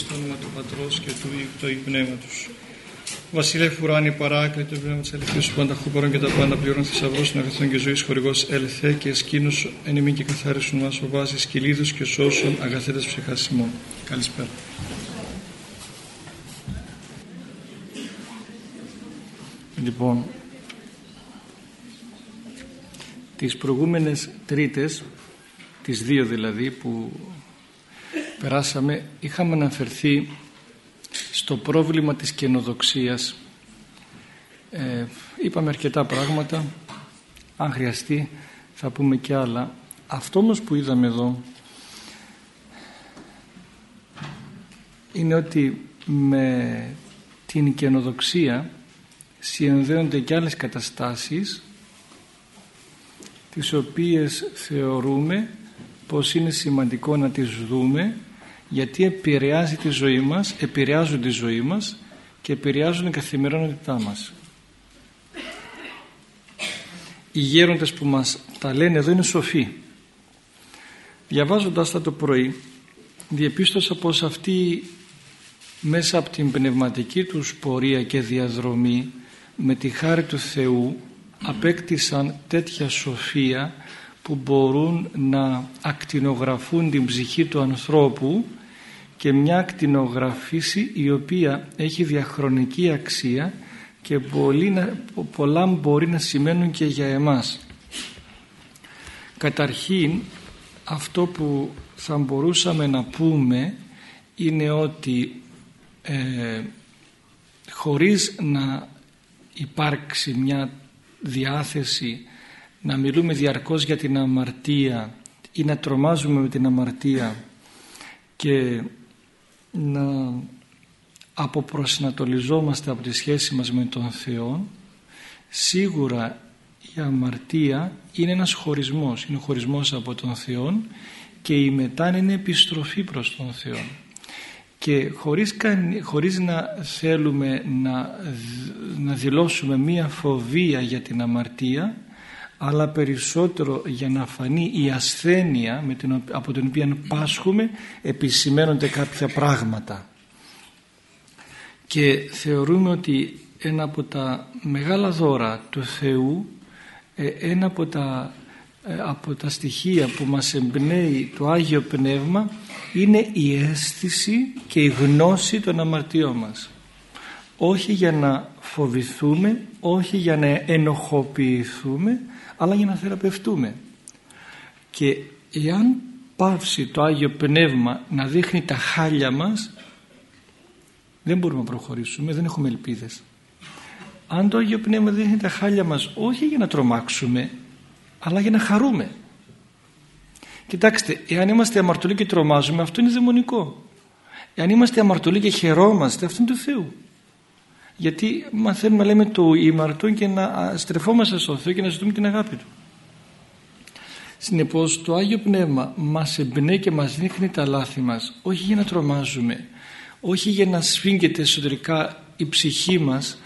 στο όνομα του Πατρός και του Υιού του Πνεύματος. Βασιλεύ ουράνι παράκλητο πνεύμα της αληθής σου πάντα χούπαρον και τα πάντα πληρών θησαυρός των αγαθών και ζωής χορηγός ελθέ και εσκήνους εν ημί και καθάρισουν μας ο βάσης κυλίδους και σώσον αγαθέτες ψυχάς ημών. Καλησπέρα. Λοιπόν, τις προηγούμενες τρίτες, τις δύο δηλαδή που περάσαμε, είχαμε αναφερθεί στο πρόβλημα της καινοδοξίας. Ε, είπαμε αρκετά πράγματα, αν χρειαστεί θα πούμε και άλλα. Αυτό όμως που είδαμε εδώ είναι ότι με την καινοδοξία συνδέονται και άλλες καταστάσεις τις οποίες θεωρούμε πως είναι σημαντικό να τις δούμε γιατί επηρεάζει τη ζωή μας, επηρεάζουν τη ζωή μας και επηρεάζουν την καθημερινότητά μας. Οι γέροντες που μας τα λένε εδώ είναι σοφοί. Διαβάζοντας τα το πρωί διεπίστωσα πως αυτοί μέσα από την πνευματική τους πορεία και διαδρομή με τη χάρη του Θεού απέκτησαν τέτοια σοφία που μπορούν να ακτινογραφούν την ψυχή του ανθρώπου και μια ακτινογραφήση η οποία έχει διαχρονική αξία και πολλά μπορεί να σημαίνουν και για εμάς. Καταρχήν αυτό που θα μπορούσαμε να πούμε είναι ότι ε, χωρίς να υπάρξει μια διάθεση να μιλούμε διαρκώς για την αμαρτία ή να τρομάζουμε με την αμαρτία και να αποπροσυνατολιζόμαστε από τη σχέση μας με τον Θεό σίγουρα η αμαρτία είναι ένας χωρισμός. Είναι ο χωρισμός από τον Θεό και η μετά είναι επιστροφή προς τον Θεό. Και χωρίς, χωρίς να θέλουμε να, να δηλώσουμε μία φοβία για την αμαρτία αλλά περισσότερο για να φανεί η ασθένεια με την, από την οποία πάσχουμε επισημαίνονται κάποια πράγματα. Και θεωρούμε ότι ένα από τα μεγάλα δώρα του Θεού ε, ένα από τα, ε, από τα στοιχεία που μας εμπνέει το Άγιο Πνεύμα είναι η αίσθηση και η γνώση των αμαρτιών μας. Όχι για να φοβηθούμε όχι για να ενοχοποιηθούμε αλλά για να θεραπευτούμε. Και εάν πάυσει το Άγιο Πνεύμα να δείχνει τα χάλια μας δεν μπορούμε να προχωρήσουμε δεν έχουμε ελπίδες. Αν το Άγιο Πνεύμα δείχνει τα χάλια μας όχι για να τρομάξουμε αλλά για να χαρούμε. Κοιτάξτε εάν είμαστε αμαρτωλοί και τρομάζουμε αυτό είναι δαιμονικό. Εάν είμαστε αμαρτωλοί και χαιρόμαστε αυτό είναι του Θεού γιατί μαθαίνουμε λέμε το ήμαρτο και να στρεφόμαστε στο Θεό και να ζητούμε την αγάπη Του. Συνεπώς το Άγιο Πνεύμα μας εμπνέει και μας δείχνει τα λάθη μας όχι για να τρομάζουμε όχι για να σφίγγεται εσωτερικά η ψυχή μας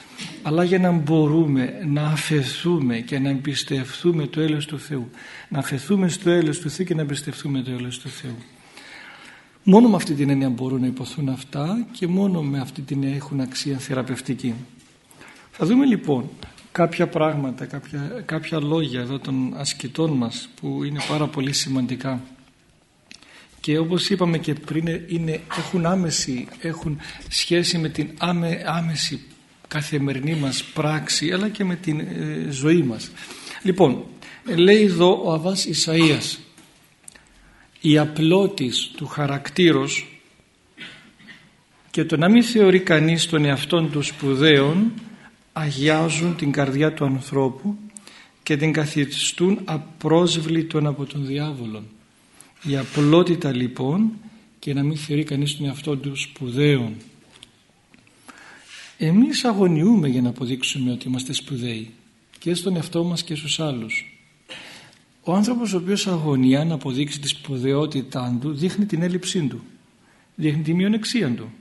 αλλά για να μπορούμε να αφαιθούμε και να εμπιστευτούμε το έλεος του Θεού να αφαιθούμε στο έλεος του Θεού και να εμπιστευτούμε το έλεος του Θεού Μόνο με αυτή την έννοια μπορούν να υποθούν αυτά και μόνο με αυτή την έννοια έχουν αξία θεραπευτική. Θα δούμε λοιπόν κάποια πράγματα, κάποια, κάποια λόγια εδώ των ασκητών μας που είναι πάρα πολύ σημαντικά και όπως είπαμε και πριν είναι, έχουν άμεση, έχουν σχέση με την άμε, άμεση καθημερινή μας πράξη αλλά και με την ε, ζωή μας. Λοιπόν, λέει εδώ ο Αβάς Ισαΐας η απλότης του χαρακτήρος και το να μην θεωρεί κανείς τον εαυτόν του σπουδαίων αγιάζουν την καρδιά του ανθρώπου και την καθιστούν απρόσβλητον από τον διάβολο. Η απλότητα λοιπόν και να μην θεωρεί κανείς τον εαυτόν του σπουδαίων. Εμείς αγωνιούμε για να αποδείξουμε ότι είμαστε σπουδαίοι και στον εαυτό μας και στους άλλους. Ο άνθρωπος ο οποίος αγωνιά να αποδείξει τη σπουδαιότητά του δείχνει την έλλειψή του, δείχνει τη μειονεξία του,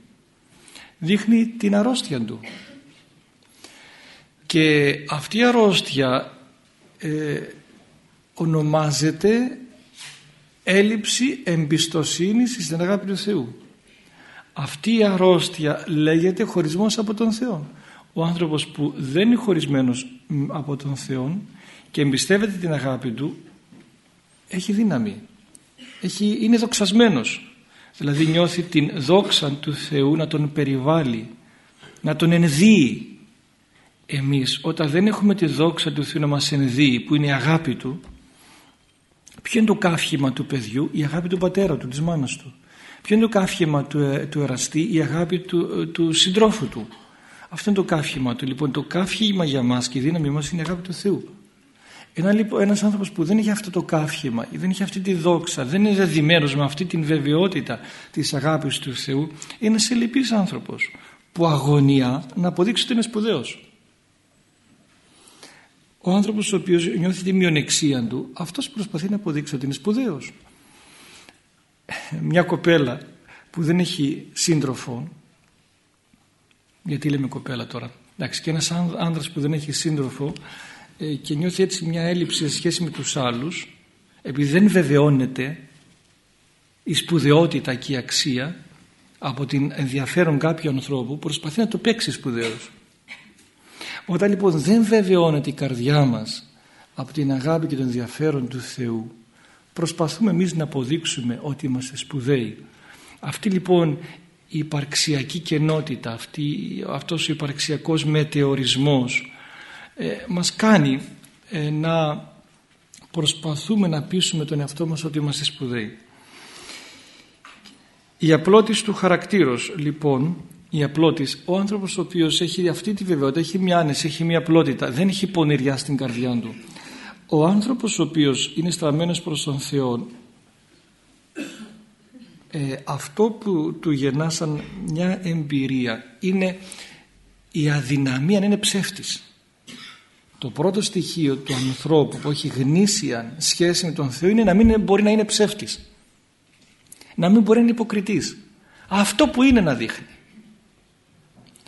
δείχνει την αρρώστια του. Και αυτή η αρρώστια ε, ονομάζεται έλλειψη εμπιστοσύνης στην αγάπη του Θεού. αυτή η αρρώστια λέγεται χωρισμός από τον Θεό ο άνθρωπος που δεν είναι χωρισμένος από τον Θεό και εμπιστεύεται την αγάπη του έχει δύναμη. Έχει, είναι δοξασμένος. Δηλαδή νιώθει την δόξα του Θεού να τον περιβάλλει να τον ενδύει. Εμείς όταν δεν έχουμε τη δόξα του Θεού να μας ενδύει που είναι η αγάπη του ποιο είναι το κάφημα του παιδιού; Η αγάπη του πατέρα του, της μάνας του. Ποιο είναι το κάφημα του, ε, του εραστή; Η αγάπη του, ε, του συντρόφου του. Αυτό είναι το κάφημα του. Λοιπόν το κάφημα για μας και η δύναμη μας είναι η αγάπη του Θεού ένα, λοιπόν, ένας άνθρωπος που δεν έχει αυτό το κάφημα δεν έχει αυτή τη δόξα δεν είναι δεδημένος με αυτή την βεβαιότητα της αγάπης του Θεού είναι ένας ελλειπής άνθρωπος που αγωνία να αποδείξει ότι είναι σπουδαίος. Ο άνθρωπος ο οποίος νιώθει τη μειονεξία του αυτός προσπαθεί να αποδείξει ότι είναι σπουδαίος. Μια κοπέλα που δεν έχει σύντροφο γιατί λέμε κοπέλα τώρα εντάξει, και ένας άνδρας που δεν έχει σύντροφο ε, και νιώθει έτσι μια έλλειψη σε σχέση με τους άλλους επειδή δεν βεβαιώνεται η σπουδαιότητα και η αξία από την ενδιαφέρον κάποιου ανθρώπου προσπαθεί να το παίξει σπουδαίος. Όταν λοιπόν δεν βεβαιώνεται η καρδιά μας από την αγάπη και τον ενδιαφέρον του Θεού προσπαθούμε εμείς να αποδείξουμε ότι είμαστε σπουδαίοι. Αυτή λοιπόν η υπαρξιακή κενότητα αυτή, αυτός ο υπαρξιακός μετεωρισμός ε, μας κάνει ε, να προσπαθούμε να πείσουμε τον εαυτό μας ότι είμαστε σπουδαίοι η απλότης του χαρακτήρος λοιπόν η απλότης, ο άνθρωπος ο οποίος έχει αυτή τη βεβαιότητα, έχει μια άνεση, έχει μια απλότητα, δεν έχει πονηριά στην καρδιά του. Ο άνθρωπος ο οποίος είναι στραμμένος προς τον Θεό, ε, αυτό που του γεννά σαν μια εμπειρία είναι η αδυναμία να είναι ψεύτης. Το πρώτο στοιχείο του ανθρώπου που έχει γνήσια σχέση με τον Θεό είναι να μην μπορεί να είναι ψεύτης. Να μην μπορεί να είναι υποκριτής. Αυτό που είναι να δείχνει.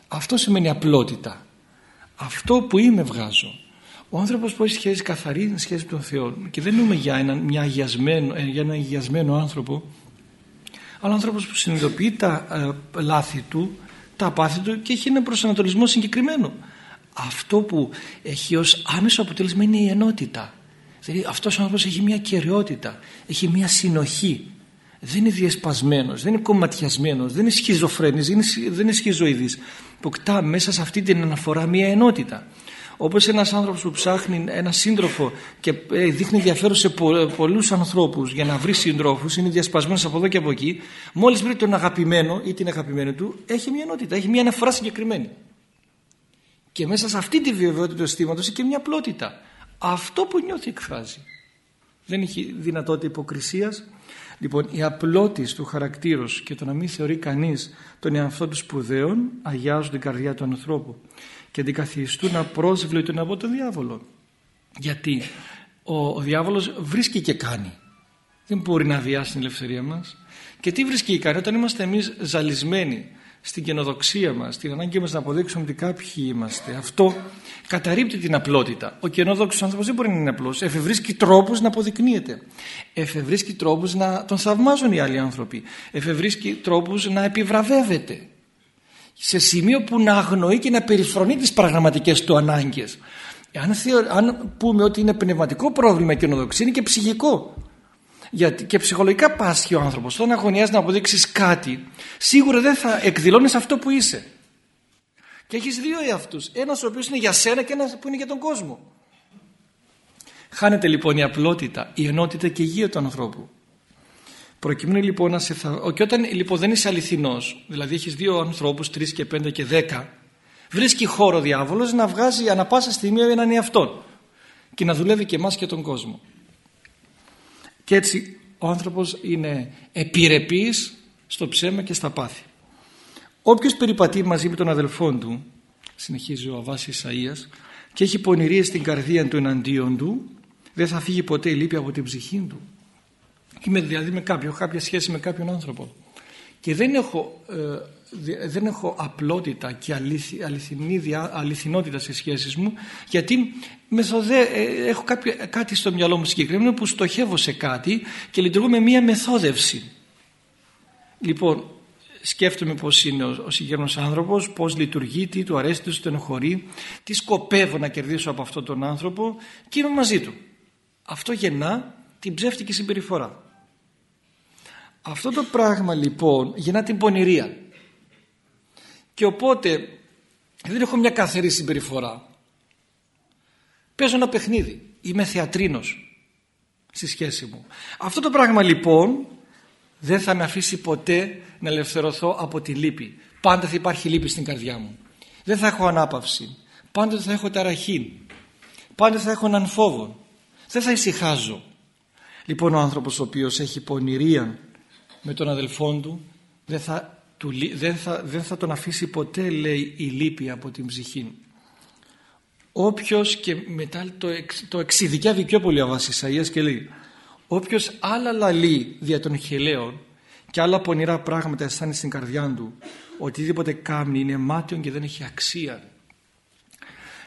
Αυτό σημαίνει απλότητα. Αυτό που είμαι βγάζω. Ο άνθρωπος που έχει σχέση καθαρή είναι σχέση με τον Θεό και δεν είμαι για έναν, μια αγιασμένο, ε, για έναν αγιασμένο άνθρωπο αλλά άνθρωπος που συνειδητοποιεί τα ε, λάθη του, τα πάθη του και έχει έναν προσανατολισμό συγκεκριμένο. Αυτό που έχει ως άμεσο αποτέλεσμα είναι η ενότητα. Δηλαδή αυτός ο άνθρωπος έχει μια κυριότητα, έχει μια συνοχή δεν είναι διασπασμένος, δεν είναι κομματιασμένος, δεν είναι σχιζοφρένης, δεν είναι σχιζοειδής. Αποκτά μέσα σε αυτή την αναφορά μια ενότητα. Όπως ένας άνθρωπος που ψάχνει ένα σύντροφο και ε, δείχνει ενδιαφέρον σε πολλούς ανθρώπους για να βρει σύντροφους, είναι διασπασμένος από εδώ και από εκεί, μόλις βρει τον αγαπημένο ή την αγαπημένη του, έχει μια ενότητα, έχει μια αναφορά συγκεκριμένη. Και μέσα σε αυτή τη βιβλιότητα του αισθήματος έχει και μια πλότητα. Αυτό που νιώθει εκφράζει. Δεν έχει δυνατότητα υποκρισίας, Λοιπόν, η απλότης του χαρακτήρος και το να μην θεωρεί κανείς τον εαυτό του σπουδαίων αγιάζουν την καρδιά του ανθρώπου και αντικαθιστούν απρόσβλητον από τον διάβολο. Γιατί ο, ο διάβολος βρίσκει και κάνει. Δεν μπορεί να αδειάσει την ελευθερία μας. Και τι βρίσκει και κάνει όταν είμαστε εμείς ζαλισμένοι στην καινοδοξία μας, στην ανάγκη μας να αποδείξουμε ότι κάποιοι είμαστε. Αυτό καταρρύπτει την απλότητα. Ο καινοδόξος άνθρωπος δεν μπορεί να είναι απλός. Εφευρίσκει τρόπους να αποδεικνύεται. Εφευρίσκει τρόπους να τον θαυμάζουν οι άλλοι άνθρωποι. Εφευρίσκει τρόπους να επιβραβεύεται. Σε σημείο που να αγνοεί και να περιφρονεί τις πραγματικές του ανάγκες. Αν, αν πούμε ότι είναι πνευματικό πρόβλημα η καινοδοξία είναι και ψυχικό. Γιατί και ψυχολογικά πάσχει ο άνθρωπος. Όταν αγωνιάζει να αποδείξεις κάτι, σίγουρα δεν θα εκδηλώνεις αυτό που είσαι. Και έχεις δύο εαυτούς. Ένας ο οποίος είναι για σένα και ένας που είναι για τον κόσμο. Χάνεται λοιπόν η απλότητα, η ενότητα και η υγεία του ανθρώπου. Προκειμένου λοιπόν να σε θα... Και όταν λοιπόν δεν είσαι αληθινός, δηλαδή έχεις δύο ανθρώπους, τρεις και πέντε και δέκα, βρίσκει χώρο διάβολος να βγάζει ανα πάσα στιγμή έναν εαυτόν και να δουλεύει και εμάς και τον κόσμο. Και έτσι ο άνθρωπος είναι επιρρεπής στο ψέμα και στα πάθη. Όποιος περιπατεί μαζί με τον αδελφόν του, συνεχίζει ο Αβάς Ισαΐας, και έχει πονηρίες στην καρδία του εναντίον του, δεν θα φύγει ποτέ η λύπη από την ψυχή του. Και με, δηλαδή με κάποιον, κάποια σχέση με κάποιον άνθρωπο. Και δεν έχω, ε, δεν έχω απλότητα και αληθι, αληθινή, αληθινότητα στις σχέσεις μου γιατί μεθοδε, ε, έχω κάποιο, κάτι στο μυαλό μου συγκεκριμένο που στοχεύω σε κάτι και λειτουργώ με μία μεθόδευση. Λοιπόν, σκέφτομαι πώς είναι ο, ο συγκεκριμένος άνθρωπος, πώς λειτουργεί, τι του αρέσει, τι του στενοχωρεί, τι σκοπεύω να κερδίσω από αυτόν τον άνθρωπο και είμαι μαζί του. Αυτό γεννά την ψεύτικη συμπεριφορά. Αυτό το πράγμα λοιπόν γεννά την πονηρία. Και οπότε δεν έχω μια καθαρή συμπεριφορά. Παίζω ένα παιχνίδι. Είμαι θεατρίνος στη σχέση μου. Αυτό το πράγμα λοιπόν δεν θα με αφήσει ποτέ να ελευθερωθώ από τη λύπη. Πάντα θα υπάρχει λύπη στην καρδιά μου. Δεν θα έχω ανάπαυση. Πάντα θα έχω ταραχή. Πάντα θα έχω έναν φόβο. Δεν θα ησυχάζω. Λοιπόν ο άνθρωπος ο οποίος έχει πονηρία με τον αδελφόν του δεν θα, του, δεν θα, δεν θα τον αφήσει ποτέ λέει η λύπη από την ψυχή. Όποιος και μετά το, το εξειδικεύει πιο πολύ ο Βασισαΐας και λέει Όποιος άλλα λαλεί δια των χελαίων και άλλα πονηρά πράγματα αισθάνει στην καρδιά του οτιδήποτε κάνει είναι μάτιον και δεν έχει αξία.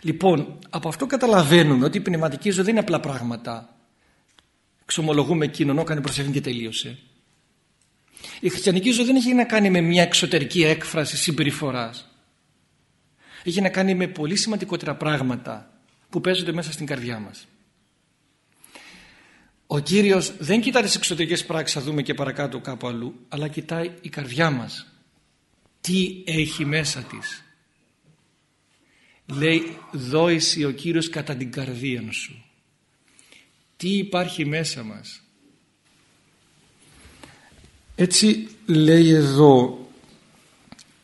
Λοιπόν, από αυτό καταλαβαίνουμε ότι η πνευματική ζωή δεν είναι απλά πράγματα. Ξομολογούμε εκείνον, έκανε προσευχή και τελείωσε. Η χριστιανική ζωή δεν έχει να κάνει με μια εξωτερική έκφραση συμπεριφοράς. Έχει να κάνει με πολύ σημαντικότερα πράγματα που παίζονται μέσα στην καρδιά μας. Ο Κύριος δεν κοιτάει τις εξωτερικές πράξεις, θα δούμε και παρακάτω κάπου αλλού, αλλά κοιτάει η καρδιά μας. Τι έχει μέσα της. Λέει δόηση ο Κύριος κατά την καρδία σου. Τι υπάρχει μέσα μας. Έτσι λέει εδώ,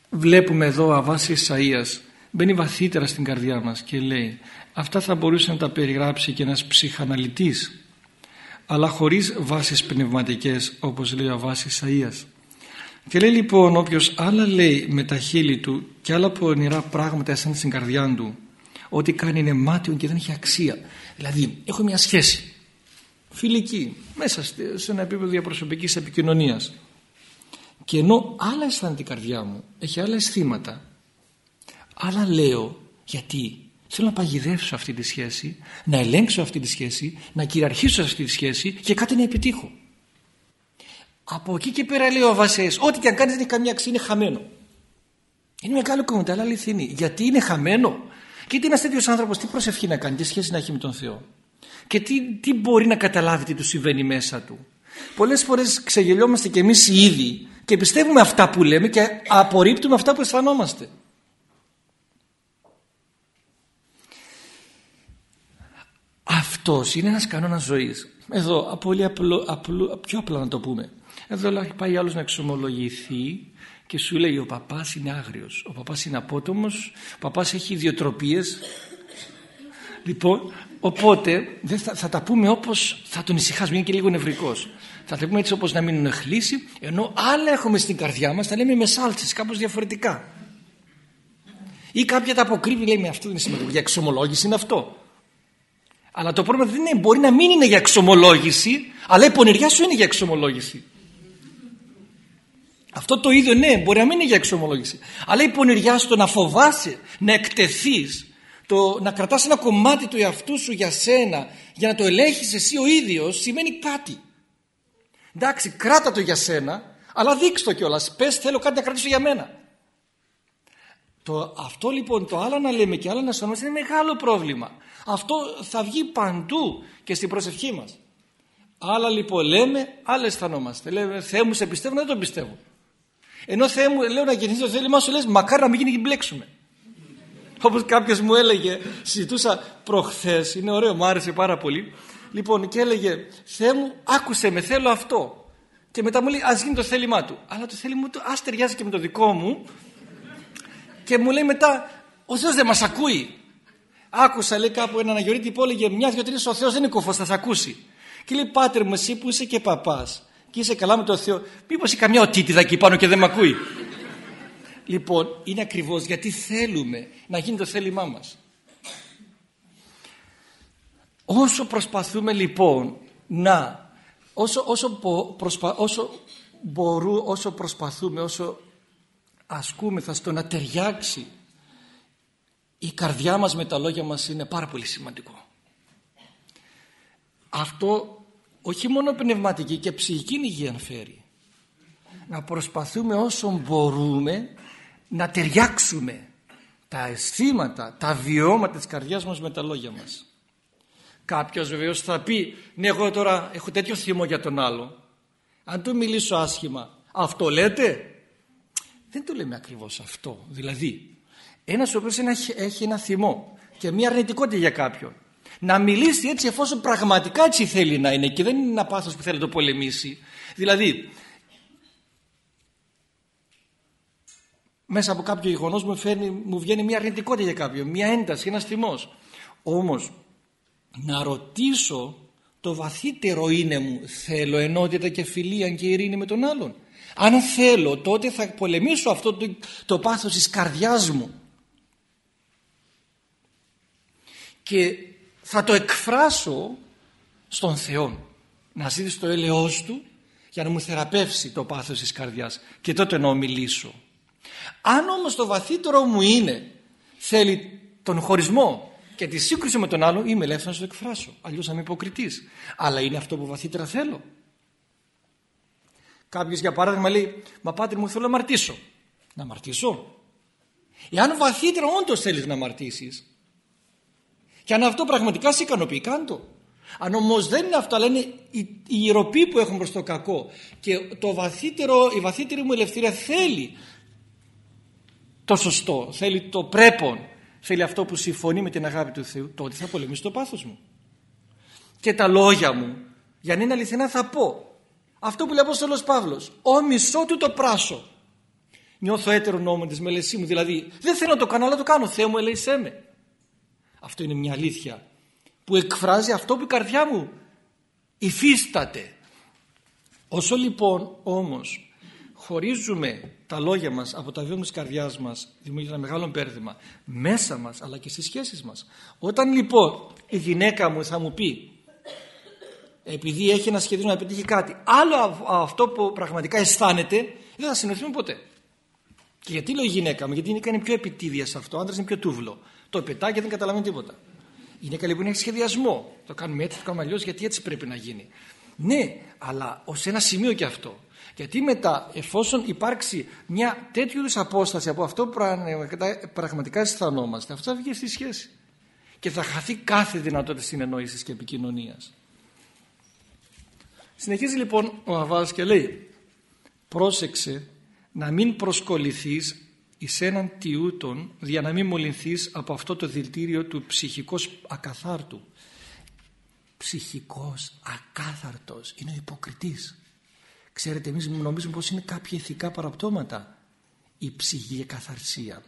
βλέπουμε εδώ αβάση Ισαΐας, μπαίνει βαθύτερα στην καρδιά μας και λέει αυτά θα μπορούσε να τα περιγράψει και ένας ψυχαναλυτής αλλά χωρίς βάσεις πνευματικές όπως λέει ο βάσης Σαΐας. Και λέει λοιπόν όποιος άλλα λέει με τα χείλη του και άλλα πονηρά πράγματα αισθάνεται στην καρδιά του ό,τι κάνει είναι μάτιον και δεν έχει αξία. Δηλαδή έχω μια σχέση φιλική μέσα σε ένα επίπεδο διαπροσωπικής επικοινωνίας και ενώ άλλα αισθάνεται η καρδιά μου έχει άλλα αισθήματα άλλα λέω γιατί Θέλω να παγιδεύσω αυτή τη σχέση, να ελέγξω αυτή τη σχέση, να κυριαρχήσω αυτή τη σχέση και κάτι να επιτύχω. Από εκεί και πέρα λέει ο Βασές, ό,τι και αν κάνεις δεν έχει καμία αξία, είναι χαμένο. Είναι μεγάλο κομμάτι, αλλά αληθινή. Γιατί είναι χαμένο; Και τι ένας τέτοιος άνθρωπος, τι προσευχή να κάνει, τι σχέση να έχει με τον Θεό; Και τι, τι μπορεί να καταλάβει τι του συμβαίνει μέσα του; Πολλές φορές ξεγελιόμαστε κι εμείς οι ίδιοι και πιστεύουμε αυτά που λέμε και απορρίπτουμε αυτά που αισθανόμαστε. Αυτός είναι ένας κανόνας ζωής. Εδώ, πολύ απλό, πιο απλά να το πούμε. Εδώ πάει άλλος να εξομολογηθεί και σου λέει ο παπάς είναι άγριος, ο παπάς είναι απότομος, ο παπάς έχει ιδιοτροπίες. Λοιπόν, οπότε δεν θα, θα τα πούμε όπως θα τον ησυχάσουμε, είναι και λίγο νευρικός. Θα τα πούμε έτσι όπως να μην χλήσει, ενώ άλλα έχουμε στην καρδιά μας, τα λέμε με σάλτσες, κάπως διαφορετικά. Ή κάποια τα αποκρύβει, λέει με αυτό δεν είναι σημαντικό, για εξομολόγηση είναι αυτό. Αλλά το πρόβλημα δεν είναι, μπορεί να μην είναι για εξομολόγηση, αλλά η πονηριά σου είναι για εξομολόγηση. Αυτό το ίδιο ναι, μπορεί να μην είναι για εξομολόγηση. Αλλά η πονηριά σου το να φοβάσαι, να εκτεθείς, το να κρατάς ένα κομμάτι του εαυτού σου για σένα, για να το ελέγχεις εσύ ο ίδιος, σημαίνει κάτι. Εντάξει, κράτα το για σένα, αλλά δείξτε το κιόλας. Πες θέλω κάτι να κρατήσω για μένα. Το, αυτό λοιπόν το άλλο να λέμε και άλλο να αισθανόμαστε είναι μεγάλο πρόβλημα. Αυτό θα βγει παντού και στην προσευχή μας. Άλλα λοιπόν λέμε, άλλα αισθανόμαστε. Λέμε Θεέ μου σε πιστεύω, δεν τον πιστεύω. Ενώ Θεέ μου λέω να γεννήσει το θέλημά σου λες μακάρι να μην γίνει και μπλέξουμε. Όπως κάποιος μου έλεγε, συζητούσα προχθές, είναι ωραίο, μου άρεσε πάρα πολύ. Λοιπόν και έλεγε Θεέ μου άκουσε με θέλω αυτό. Και μετά μου λέει ας γίνει το θέλημά του. Αλλά το θέλημά του ας ταιριάζει και με το δικό μου. Και μου λέει μετά ο Θεός δεν μας ακούει. Άκουσα λέει κάπου έναν Αγιορείτη που έλεγε μιας, δυο, τρεις ο Θεός δεν είναι κοφός, θα σε ακούσει. Και λέει πάτερ μου εσύ που είσαι και παπάς και είσαι καλά με τον Θεό, μήπως είσαι καμιά οτίτιδα εκεί πάνω και δεν με ακούει. Λοιπόν είναι ακριβώς γιατί θέλουμε να γίνει το θέλημά μας. Όσο προσπαθούμε λοιπόν να, όσο, όσο, προσπα, όσο, μπορού, όσο προσπαθούμε, όσο ασκούμεθα στο να ταιριάξει η καρδιά μας με τα λόγια μας είναι πάρα πολύ σημαντικό. Αυτό όχι μόνο πνευματική και ψυχική υγεία φέρει. να προσπαθούμε όσο μπορούμε να ταιριάξουμε τα αισθήματα, τα βιώματα της καρδιάς μας με τα λόγια μας. Κάποιος βεβαίως θα πει ναι εγώ τώρα έχω τέτοιο θυμό για τον άλλο. Αν του μιλήσω άσχημα αυτό λέτε; Δεν το λέμε ακριβώς αυτό. Δηλαδή ένας ο οποίος έχει ένα θυμό και μια αρνητικότητα για κάποιον να μιλήσει έτσι εφόσον πραγματικά έτσι θέλει να είναι και δεν είναι ένα πάθος που θέλει να το πολεμήσει. Δηλαδή μέσα από κάποιο γεγονός μου, μου βγαίνει μια αρνητικότητα για κάποιον, μια ένταση, ένας θυμός. Όμως να ρωτήσω το βαθύτερο είναι μου θέλω ενότητα και φιλία και ειρήνη με τον άλλον. Αν θέλω τότε θα πολεμήσω αυτό το, το πάθος της καρδιάς μου και θα το εκφράσω στον Θεό να ζήσει το έλεος Του για να μου θεραπεύσει το πάθος της καρδιάς και τότε να ομιλήσω αν όμως το βαθύτερο μου είναι θέλει τον χωρισμό και τη σύγκριση με τον άλλο είμαι ελεύθερος να το εκφράσω. Αλλιώς θα είμαι υποκριτής. Αλλά είναι αυτό που βαθύτερα θέλω. Κάποιος για παράδειγμα λέει μα πάτερ μου θέλω να αμαρτήσω να αμαρτήσω εάν βαθύτερα όντως θέλεις να αμαρτήσεις και αν αυτό πραγματικά σε ικανοποιεί κάντο. Αν όμως δεν είναι αυτό αλλά είναι η, η που έχουν προς το κακό και το βαθύτερο, η βαθύτερη μου ελευθερία θέλει το σωστό, θέλει το πρέπον, θέλει αυτό που συμφωνεί με την αγάπη του Θεού, τότε θα πολεμήσω το πάθος μου. Και τα λόγια μου, για να είναι αληθινά θα πω, αυτό που λέει ο Απόστολος Παύλος, ο μισό του το πράσο. Νιώθω έτερο νόμο της μελεσί μου, δηλαδή δεν θέλω να το κάνω αλλά το κάνω, Θεέ μου ελέησέ με. Αυτό είναι μια αλήθεια που εκφράζει αυτό που η καρδιά μου υφίσταται. Όσο λοιπόν όμως χωρίζουμε τα λόγια μας από τα βίωμα της καρδιάς μας δημιουργεί ένα μεγάλο πέρδημα μέσα μας αλλά και στις σχέσεις μας. Όταν λοιπόν η γυναίκα μου θα μου πει επειδή έχει ένα σχεδίο να πετύχει κάτι άλλο αυτό που πραγματικά αισθάνεται δεν θα συνοηθούμε ποτέ. Και γιατί λέω η γυναίκα μου, γιατί η γυναίκα είναι πιο επιτίδια σε αυτό, ο άντρας είναι πιο τούβλο. Το πετάει και δεν καταλαβαίνει τίποτα. Η γυναίκα λοιπόν έχει σχεδιασμό. Το κάνουμε έτσι, το κάνουμε αλλιώς γιατί έτσι πρέπει να γίνει. Ναι, αλλά ως ένα σημείο και αυτό. Γιατί μετά εφόσον υπάρξει μια τέτοιου είδους απόσταση από αυτό που πραγματικά αισθανόμαστε αυτό θα βγει στη σχέση και θα χαθεί κάθε δυνατότητα συνεννόησης και επικοινωνίας. Συνεχίζει λοιπόν ο Αβάς και λέει πρόσεξε να μην προσκοληθείς εις έναν τιούτον για να μην μολυνθείς από αυτό το δηλητήριο του ψυχικός ακαθάρτου. Ψυχικός ακάθαρτος είναι ο υποκριτής. Ξέρετε εμείς νομίζουμε πως είναι κάποια ηθικά παραπτώματα η ψυχική καθαρσία.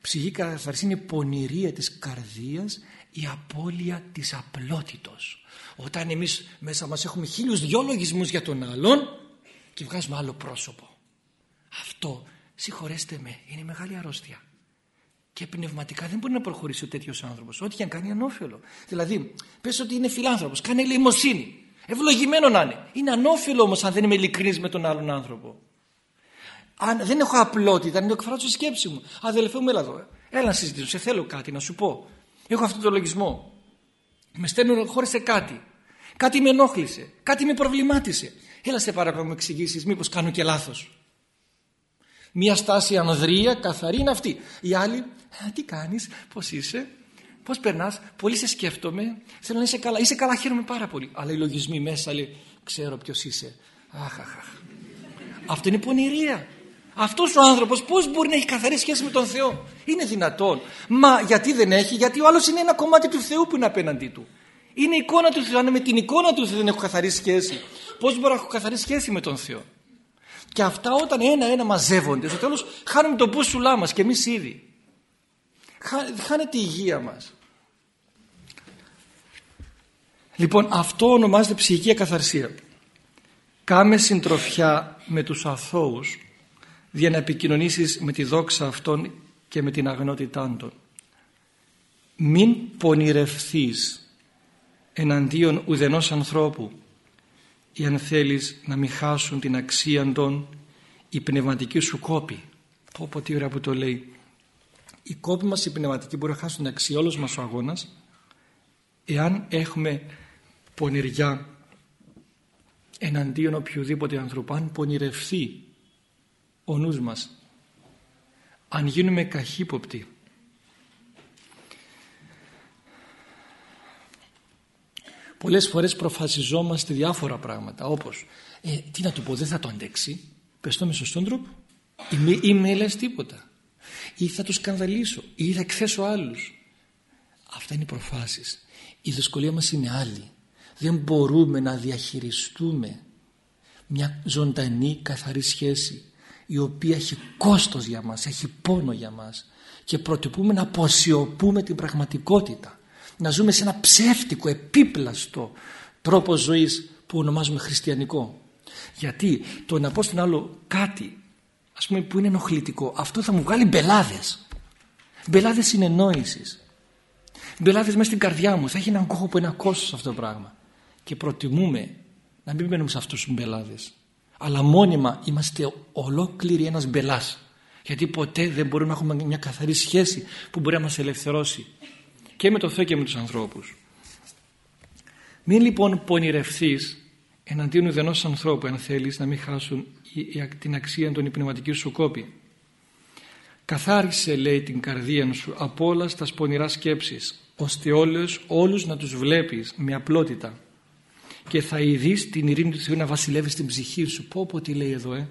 Ψυχική καθαρσία είναι πονηρία της καρδίας, η απώλεια της απλότητος. Όταν εμείς μέσα μας έχουμε χίλιους δυο λογισμούς για τον άλλον και βγάζουμε άλλο πρόσωπο. Αυτό, συγχωρέστε με, είναι μεγάλη αρρώστια. Και πνευματικά δεν μπορεί να προχωρήσει ο τέτοιος άνθρωπος. Ό,τι και αν κάνει ανώφελο. Δηλαδή, πες ότι είναι φιλάνθρωπος, κάνει ελεημοσύνη. Ευλογημένο να είναι. Είναι ανώφελο όμως αν δεν είμαι ειλικρινής με τον άλλον άνθρωπο. Αν δεν έχω απλότητα, αν το εκφράζω στη σκέψη μου. Αδελφέ μου, έλα εδώ. Έλα να συζητήσω. Σε θέλω κάτι να σου πω. Έχω αυτό το λογισμό. Με στέλνουν χώρισε κάτι. Κάτι με ενόχλησε. Κάτι με προβλημάτισε. Έλα σε παρακαλώ μου εξηγήσεις, μήπως κάνω και λάθος. Μία στάση ανδρεία, καθαρή είναι αυτή. Η άλλη, τι κάνεις, πώς είσαι, Πώς περνάς, πολύ σε σκέφτομαι, θέλω να είσαι καλά. Είσαι καλά, χαίρομαι πάρα πολύ. Αλλά οι λογισμοί μέσα λέει, ξέρω ποιος είσαι. Αχ, αχ, αχ. Αυτό είναι πονηρία. Αυτός ο άνθρωπος πώς μπορεί να έχει καθαρή σχέση με τον Θεό; Είναι δυνατόν. Μα γιατί δεν έχει, γιατί ο άλλος είναι ένα κομμάτι του Θεού που είναι απέναντί του. Είναι εικόνα του Θεού. Αν με την εικόνα του Θεού δεν έχω καθαρή σχέση, πώς μπορώ να έχω καθαρή σχέση με τον Θεό; Και αυτά όταν ένα-ένα μαζεύονται, στο τέλος χάνουμε τον πούσουλά μας και εμείς ήδη χάνεται η υγεία μας. Λοιπόν αυτό ονομάζεται ψυχική ακαθαρσία. Κάμε συντροφιά με τους αθώους για να επικοινωνήσεις με τη δόξα αυτών και με την αγνότητά των. Μην πονηρευθείς εναντίον ουδενός ανθρώπου ή αν θέλεις να μην χάσουν την αξία των η πνευματική σου κόπη. Πω πω τι ωραία που το λέει η κόπη μας η πνευματική μπορεί να χάσει την αξία όλος μας ο αγώνας εάν έχουμε πονηριά εναντίον οποιοδήποτε ανθρώπου αν πονηρευθεί ο νους μας αν γίνουμε καχύποπτοι πολλές φορές προφασιζόμαστε διάφορα πράγματα όπως ε, τι να του πω δεν θα το αντέξει πες το με σωστόν τρόπο ή με λες τίποτα ή θα το σκανδαλίσω ή θα εκθέσω άλλους. Αυτά είναι οι προφάσεις. Η δυσκολία μας είναι άλλη. Δεν μπορούμε να διαχειριστούμε μια ζωντανή καθαρή σχέση η οποία έχει κόστος για μας, έχει πόνο για μας και προτυπούμε να αποσιωπούμε την πραγματικότητα. Να ζούμε σε ένα ψεύτικο, επίπλαστο τρόπο ζωής που ονομάζουμε χριστιανικό. Γιατί το να πω στον άλλο κάτι ας πούμε που είναι ενοχλητικό αυτό θα μου βγάλει μπελάδες. Μπελάδες συνεννόησης. Μπελάδες μέσα στην καρδιά μου. Θα έχει έναν κόχο που ένα κόστος αυτό το πράγμα. Και προτιμούμε να μην μπαίνουμε σε αυτούς τους μπελάδες. Αλλά μόνιμα είμαστε ολόκληροι ένας μπελάς. Γιατί ποτέ δεν μπορούμε να έχουμε μια καθαρή σχέση που μπορεί να μας ελευθερώσει. Και με το Θεό και με τους ανθρώπους. Μην λοιπόν πονηρευθείς εναντίον ουδενός ανθρώπου αν θέλεις να μην χάσουν την αξία των πνευματική σου κόπη καθάρισε λέει την καρδία σου από όλα στα σπονηρά σκέψεις ώστε όλους, όλους να τους βλέπεις με απλότητα. Και θα ειδείς την ειρήνη του Θεού να βασιλεύεις στην ψυχή σου. Πω πω τι λέει εδώ ε.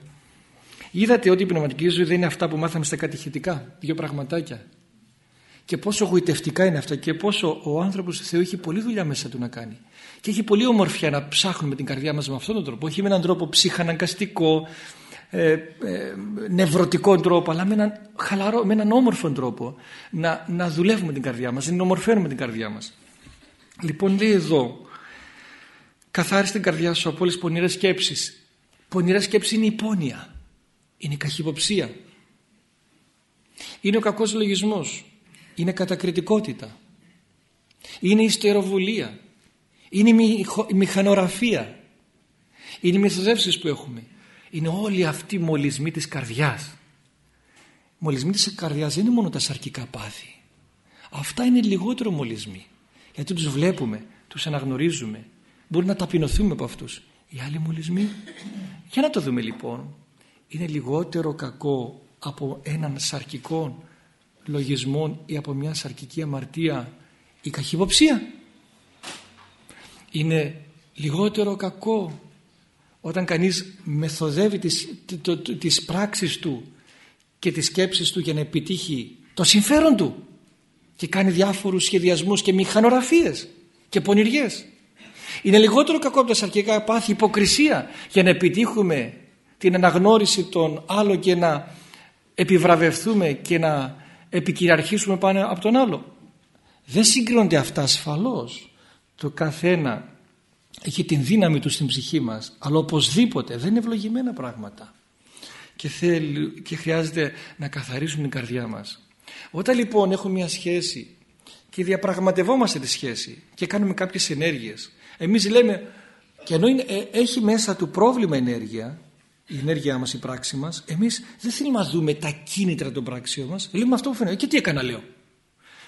Είδατε ότι η πνευματική ζωή δεν είναι αυτά που μάθαμε στα κατηχητικά; Δύο πραγματάκια και πόσο γοητευτικά είναι αυτά και πόσο ο άνθρωπος του Θεού έχει πολλή δουλειά μέσα του να κάνει. Και έχει πολύ ομορφιά να ψάχνουμε την καρδιά μας με αυτόν τον τρόπο. Όχι με έναν τρόπο ψυχαναγκαστικό ε, ε, νευρωτικό τρόπο αλλά με έναν, χαλαρό, με έναν όμορφο τρόπο να, να δουλεύουμε την καρδιά μας να ομορφαίνουμε την καρδιά μας. Λοιπόν λέει εδώ καθάρισε την καρδιά σου από όλες τις πονηρές σκέψεις. Πονηρές σκέψεις είναι η πόνοια είναι η καχυποψία. Είναι ο κακός λογισμός είναι κατακριτικότητα. Είναι η στεροβουλία είναι η μηχανογραφία. Είναι οι μυθοδεύσεις που έχουμε. Είναι όλοι αυτοί οι μολυσμοί της καρδιάς. Μολυσμοί της καρδιάς δεν είναι μόνο τα σαρκικά πάθη. Αυτά είναι λιγότερο μολυσμοί. Γιατί τους βλέπουμε, τους αναγνωρίζουμε. Μπορεί να ταπεινωθούμε από αυτούς. Οι άλλοι μολυσμοί. Για να το δούμε λοιπόν. Είναι λιγότερο κακό από έναν σαρκικό λογισμό ή από μια σαρκική αμαρτία η καχυποψία. Είναι λιγότερο κακό όταν κανείς μεθοδεύει τις, το, το, τις πράξεις του και τις σκέψεις του για να επιτύχει το συμφέρον του και κάνει διάφορους σχεδιασμούς και μηχανογραφίες και πονηριές. Είναι λιγότερο κακό από τα σαρκικά πάθη υποκρισία για να επιτύχουμε την αναγνώριση των άλλων και να επιβραβευθούμε και να επικυριαρχήσουμε πάνω από τον άλλο. Δεν συγκρίνονται αυτά ασφαλώς. Το καθένα έχει την δύναμη του στην ψυχή μας αλλά οπωσδήποτε δεν είναι ευλογημένα πράγματα και, θέλει, και χρειάζεται να καθαρίσουμε την καρδιά μας. Όταν λοιπόν έχουμε μια σχέση και διαπραγματευόμαστε τη σχέση και κάνουμε κάποιες ενέργειες εμείς λέμε και ενώ είναι, ε, έχει μέσα του πρόβλημα ενέργεια η ενέργειά μας, η πράξη μας. Εμείς δεν θέλουμε να δούμε τα κίνητρα των πράξεων μας. Λέμε αυτό που φαίνεται. Και τι έκανα λέω.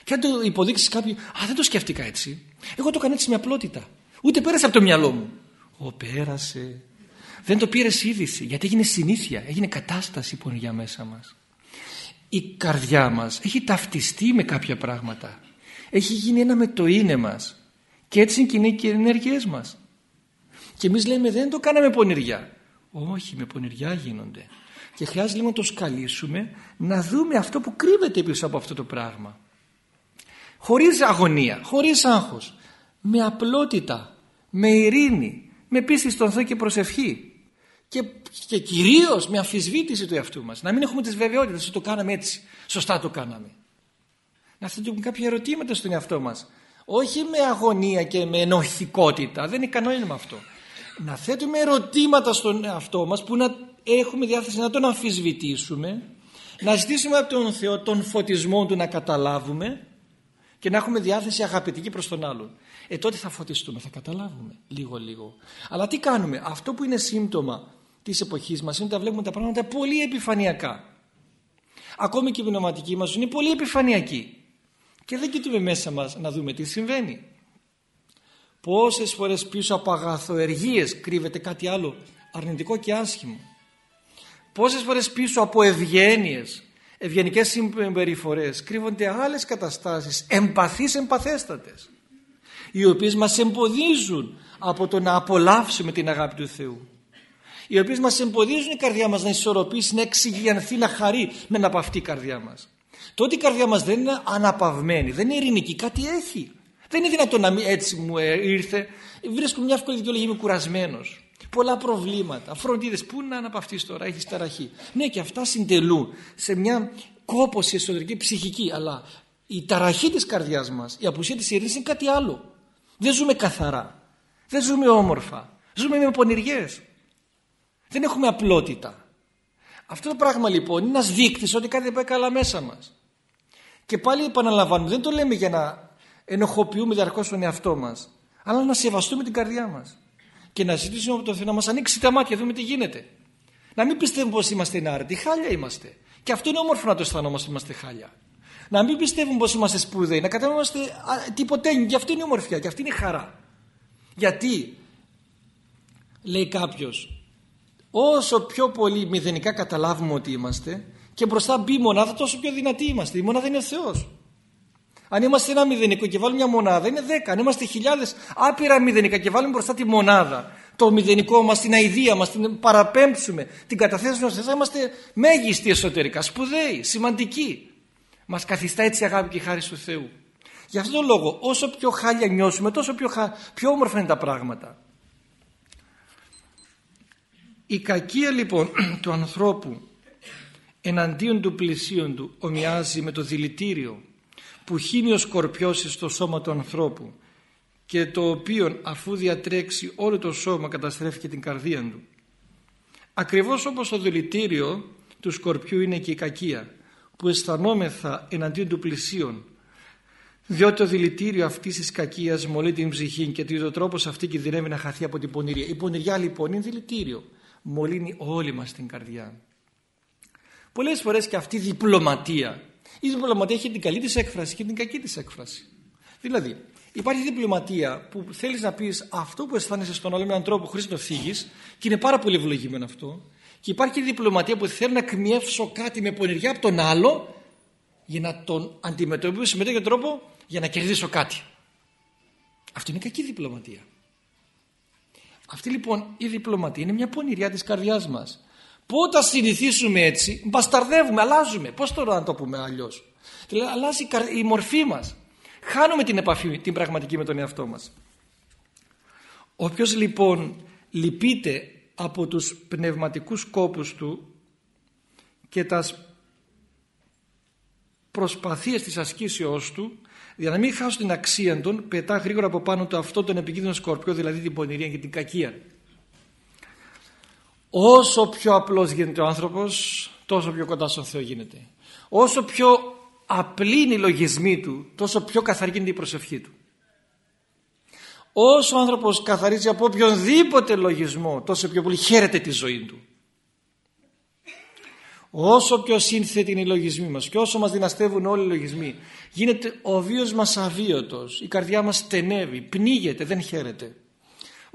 Και αν το υποδείξεις κάποιοι α δεν το σκέφτηκα έτσι εγώ το έκανα έτσι με απλότητα. Ούτε πέρασε από το μυαλό μου. Ο πέρασε δεν το πήρες είδηση γιατί έγινε συνήθεια. Έγινε κατάσταση που είναι για μέσα μας. Η καρδιά μας έχει ταυτιστεί με κάποια πράγματα. Έχει γίνει ένα με το είναι μας. Και έτσι είναι και οι ενέργειές μας. Και εμείς λέμε δεν το κάναμε πονηριά. Όχι, με πονηριά γίνονται. Και χρειάζεται λίγο να το σκαλίσουμε, να δούμε αυτό που κρύβεται πίσω από αυτό το πράγμα. Χωρίς αγωνία, χωρίς άγχος, με απλότητα, με ειρήνη, με πίστη στον Θεό και προσευχή. Και, και κυρίως με αμφισβήτηση του εαυτού μας. Να μην έχουμε τις βεβαιότητες ότι το κάναμε έτσι, σωστά το κάναμε. Να θέτουμε κάποια ερωτήματα στον εαυτό μας όχι με αγωνία και με ενοχικότητα δεν είναι κανόνα αυτό να θέτουμε ερωτήματα στον εαυτό μας που να έχουμε διάθεση να τον αμφισβητήσουμε να ζητήσουμε από τον Θεό τον φωτισμό του να καταλάβουμε και να έχουμε διάθεση αγαπητική προς τον άλλον. Ε τότε θα φωτιστούμε, θα καταλάβουμε λίγο λίγο. Αλλά τι κάνουμε, αυτό που είναι σύμπτωμα της εποχής μας είναι ότι βλέπουμε τα πράγματα πολύ επιφανειακά. Ακόμη και η πνευματική μας είναι πολύ επιφανειακή και δεν κοιτούμε μέσα μας να δούμε τι συμβαίνει. Πόσες φορές πίσω από αγαθοεργίες κρύβεται κάτι άλλο αρνητικό και άσχημο. πόσες φορές πίσω από ευγένειες ευγενικές συμπεριφορές κρύβονται άλλες καταστάσεις εμπαθείς εμπαθέστατες οι οποίες μας εμποδίζουν από το να απολαύσουμε την αγάπη του Θεού. Οι οποίες μας εμποδίζουν η καρδιά μας να ισορροπήσει, να εξηγιανθεί, να χαρεί με να παυτεί η καρδιά μας. Τότε η καρδιά μας δεν είναι αναπαυμένη δεν είναι ειρηνική, κάτι έχει δεν είναι δυνατόν να μην έτσι μου ε, ήρθε βρίσκω μια εύκολη δικαιολογία είμαι κουρασμένος πολλά προβλήματα, φροντίδες. Πού να αναπαυτείς τώρα, έχεις ταραχή. Ναι, και αυτά συντελούν σε μια κόποση εσωτερική ψυχική. Αλλά η ταραχή της καρδιάς μας, η απουσία της ειρήνης είναι κάτι άλλο. Δεν ζούμε καθαρά. Δεν ζούμε όμορφα. Ζούμε με πονηριές. Δεν έχουμε απλότητα. Αυτό το πράγμα λοιπόν είναι ένας δείκτης ότι κάτι δεν πάει καλά μέσα μας. Και πάλι επαναλαμβάνουμε, δεν το λέμε για να ενοχοποιούμε διαρκώς τον εαυτό μας, αλλά να σεβαστούμε την καρδιά μας και να ζητήσουμε από τον Θεό να μας ανοίξει τα μάτια, δούμε τι γίνεται. Να μην πιστεύουμε πως είμαστε ενάρετοι, χάλια είμαστε. Και αυτό είναι όμορφο να το αισθανόμαστε είμαστε χάλια. Να μην πιστεύουμε πως είμαστε σπουδαίοι, να καταλαβαίνουμε τίποτε, και αυτή είναι η ομορφιά, και αυτή είναι η χαρά. Γιατί, λέει κάποιος, όσο πιο πολύ μηδενικά καταλάβουμε ότι είμαστε και μπροστά μπει η μονάδα τόσο πιο δυνατοί είμαστε. Η μονάδα είναι ο Θεός. Αν είμαστε ένα μηδενικό και βάλουμε μια μονάδα είναι δέκα. Αν είμαστε χιλιάδες άπειρα μηδενικά και βάλουμε μπροστά τη μονάδα το μηδενικό μας, την αηδία μας, την παραπέμψουμε, την καταθέσουμε σε είμαστε μέγιστοι εσωτερικά, σπουδαίοι, σημαντικοί. Μας καθιστά έτσι αγάπη και χάρη του Θεού. Γι' αυτόν τον λόγο όσο πιο χάλια νιώσουμε τόσο πιο, χα... πιο όμορφα είναι τα πράγματα. Η κακία λοιπόν του ανθρώπου εναντίον του πλησίον του ομοιάζει με το δηλητήριο που χύνει ο σκορπιός στο σώμα του ανθρώπου και το οποίο αφού διατρέξει όλο το σώμα καταστρέφει και την καρδία του. Ακριβώς όπως το δηλητήριο του σκορπιού είναι και η κακία που αισθανόμεθα εναντίον του πλησίον διότι το δηλητήριο αυτής της κακίας μολύει την ψυχή και το τρόπο αυτή κινδυνεύει να χαθεί από την πονηρία. Η πονηριά λοιπόν είναι δηλητήριο. Μολύνει όλη μας την καρδιά. Πολλές φορές και αυτή η διπλωματία η διπλωματία έχει την καλή της έκφραση και την κακή της έκφραση. Δηλαδή, υπάρχει διπλωματία που θέλεις να πεις αυτό που αισθάνεσαι στον άλλο με έναν τρόπο χωρίς να το φύγει και είναι πάρα πολύ ευλογημένο αυτό. Και υπάρχει διπλωματία που θέλει να κρυμιεύσω κάτι με πονηριά από τον άλλο για να τον αντιμετωπίσω με τέτοιο τρόπο για να κερδίσω κάτι. Αυτό είναι κακή διπλωματία. Αυτή λοιπόν η διπλωματία είναι μια πονηριά της καρδιάς μας που όταν συνηθίσουμε έτσι; Μπασταρδεύουμε, αλλάζουμε. Πώς τώρα να το πούμε αλλιώς; Δηλαδή αλλάζει η μορφή μας. Χάνουμε την επαφή την πραγματική με τον εαυτό μας. Όποιος λοιπόν λυπείται από τους πνευματικούς κόπους του και τας προσπαθίες της ασκήσεώς του για να μην χάσουν την αξία των πετά γρήγορα από πάνω του αυτό τον επικίνδυνο σκορπιό δηλαδή την πονηρία και την κακία Όσο πιο απλός γίνεται ο άνθρωπος, τόσο πιο κοντά στον Θεό γίνεται. Όσο πιο απλή είναι η λογισμή του, τόσο πιο καθαρή γίνεται η προσευχή του. Όσο ο άνθρωπος καθαρίζει από οποιονδήποτε λογισμό, τόσο πιο πολύ χαίρεται τη ζωή του. Όσο πιο σύνθετη είναι η λογισμή μας και όσο μας δυναστεύουν όλοι οι λογισμοί, γίνεται ο βίος μας αβίωτος, η καρδιά μας στενεύει, πνίγεται, δεν χαίρεται.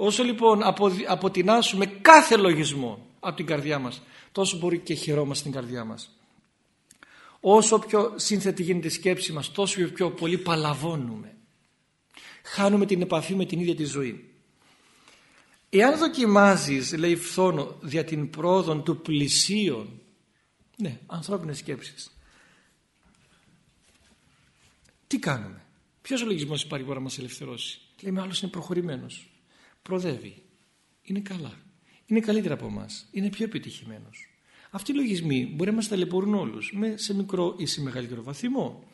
Όσο λοιπόν αποτινάσουμε κάθε λογισμό από την καρδιά μας, τόσο μπορεί και χαιρόμαστε στην καρδιά μας. Όσο πιο σύνθετη γίνεται η σκέψη μας, τόσο πιο πολύ παλαβώνουμε. Χάνουμε την επαφή με την ίδια τη ζωή. Εάν δοκιμάζεις, λέει φθόνο, δια την πρόοδο του πλησίων, ναι, ανθρώπινες σκέψεις. Τι κάνουμε; Ποιος ο λογισμός υπάρχει που να μας ελευθερώσει; Λέμε άλλος είναι προχωρημένος προδεύει. Είναι καλά. Είναι καλύτερα από εμάς. Είναι πιο επιτυχημένος. Αυτοί οι λογισμοί μπορεί να μας ταλαιπωρούν όλους σε μικρό ή σε μεγαλύτερο βαθμό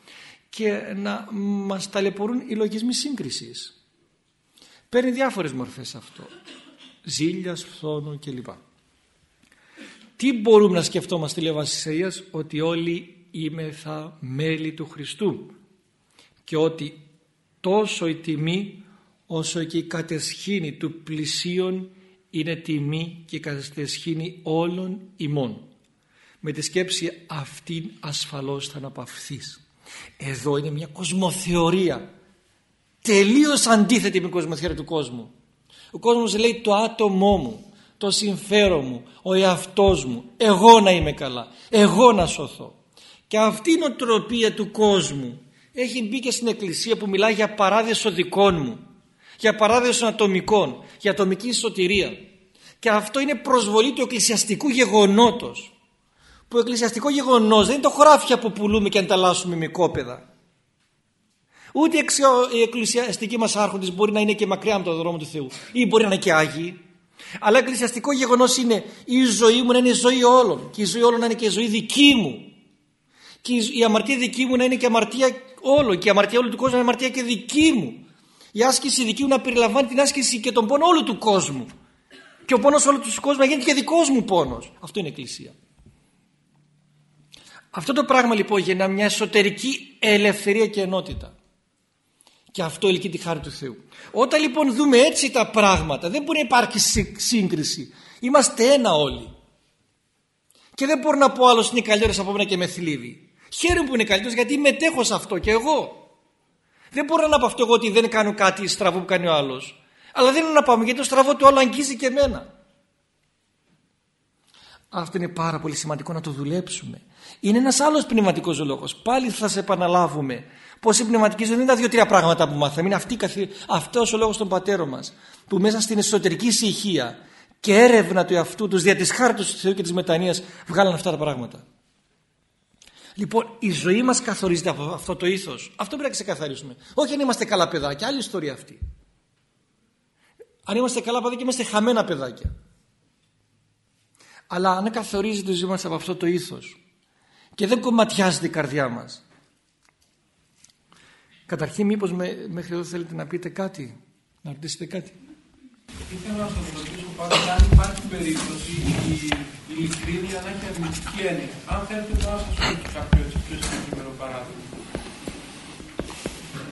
και να μας ταλαιπωρούν οι λογισμοί σύγκρισης. Παίρνει διάφορες μορφές αυτό. Ζήλια, φθόνο κλπ. Τι μπορούμε να σκεφτόμαστε λέει ο Βασιλείας ότι όλοι θα μέλη του Χριστού και ότι τόσο η τιμή όσο και η κατεσχήνη του πλησίον είναι τιμή και κατεσχήνη όλων ημών. Με τη σκέψη αυτήν ασφαλώς θα αναπαυθείς. Εδώ είναι μια κοσμοθεωρία τελείως αντίθετη με την κοσμοθεωρία του κόσμου. Ο κόσμος λέει το άτομό μου, το συμφέρον μου, ο εαυτός μου, εγώ να είμαι καλά, εγώ να σωθώ. Και αυτή η νοοτροπία του κόσμου έχει μπει και στην εκκλησία που μιλάει για παράδεισο δικών μου, για παράδεισο ατομικών, για ατομική σωτηρία. Και αυτό είναι προσβολή του εκκλησιαστικού γεγονότος. Που το εκκλησιαστικό γεγονός δεν είναι το χωράφια που πουλούμε και ανταλλάσσουμε με κόπεδα. Ούτε οι εκκλησιαστικοί μας άρχοντες μπορεί να είναι και μακριά από τον δρόμο του Θεού ή μπορεί να είναι και Άγιοι. Αλλά εκκλησιαστικό γεγονός είναι η ζωή μου να είναι η ζωή όλων και η ζωή όλων να είναι και η ζωή δική μου. Και η αμαρτία δική μου να είναι και αμαρτία όλων και η αμαρτία όλου του κόσμου να είναι αμαρτία και δική μου. Η άσκηση δική μου να περιλαμβάνει την άσκηση και τον πόνο όλου του κόσμου. Και ο πόνος όλου του κόσμου να γίνει και δικός μου πόνος. Αυτό είναι εκκλησία. Αυτό το πράγμα λοιπόν γεννά μια εσωτερική ελευθερία και ενότητα. Και αυτό ελκύει τη χάρη του Θεού. Όταν λοιπόν δούμε έτσι τα πράγματα δεν μπορεί να υπάρξει σύγκριση. Είμαστε ένα όλοι. Και δεν μπορώ να πω άλλος είναι καλύτερος από μένα και με θλίβει. Χαίρομαι που είναι καλύτερος γιατί μετέχω σε αυτό και εγώ. Δεν μπορώ να πω αυτό εγώ ότι δεν κάνω κάτι στραβό που κάνει ο άλλος. Αλλά δεν είναι να πάμε γιατί το στραβό του άλλου αγγίζει και εμένα. Αυτό είναι πάρα πολύ σημαντικό να το δουλέψουμε. Είναι ένας άλλος πνευματικός λόγος. Πάλι θα σε επαναλάβουμε πως η πνευματική ζωή δεν είναι τα δύο-τρία πράγματα που μάθαμε. Είναι αυτή, αυτός ο λόγος των πατέρων μας που μέσα στην εσωτερική ησυχία και έρευνα του εαυτού τους δια της χάρτης του Θεού και της μετανοίας βγάλαν αυτά τα πράγματα. Λοιπόν, η ζωή μας καθορίζεται από αυτό το ήθος. Αυτό πρέπει να ξεκαθαρίσουμε. Όχι αν είμαστε καλά παιδάκια, άλλη ιστορία αυτή. Αν είμαστε καλά παιδάκια, είμαστε χαμένα παιδάκια. Αλλά αν καθορίζεται η ζωή μας από αυτό το ήθος και δεν κομματιάζεται η καρδιά μας. Καταρχήν μήπως με, μέχρι εδώ θέλετε να πείτε κάτι, να ρωτήσετε κάτι; Ήθελα να σας ρωτήσω πάντα αν υπάρχει περίπτωση η ειλικρίνεια να έχει αρνητική έννοια. Αν θέλετε να σας ρωτήσω κάποιο έτσι πιο συγκεκριμένο παράδειγμα.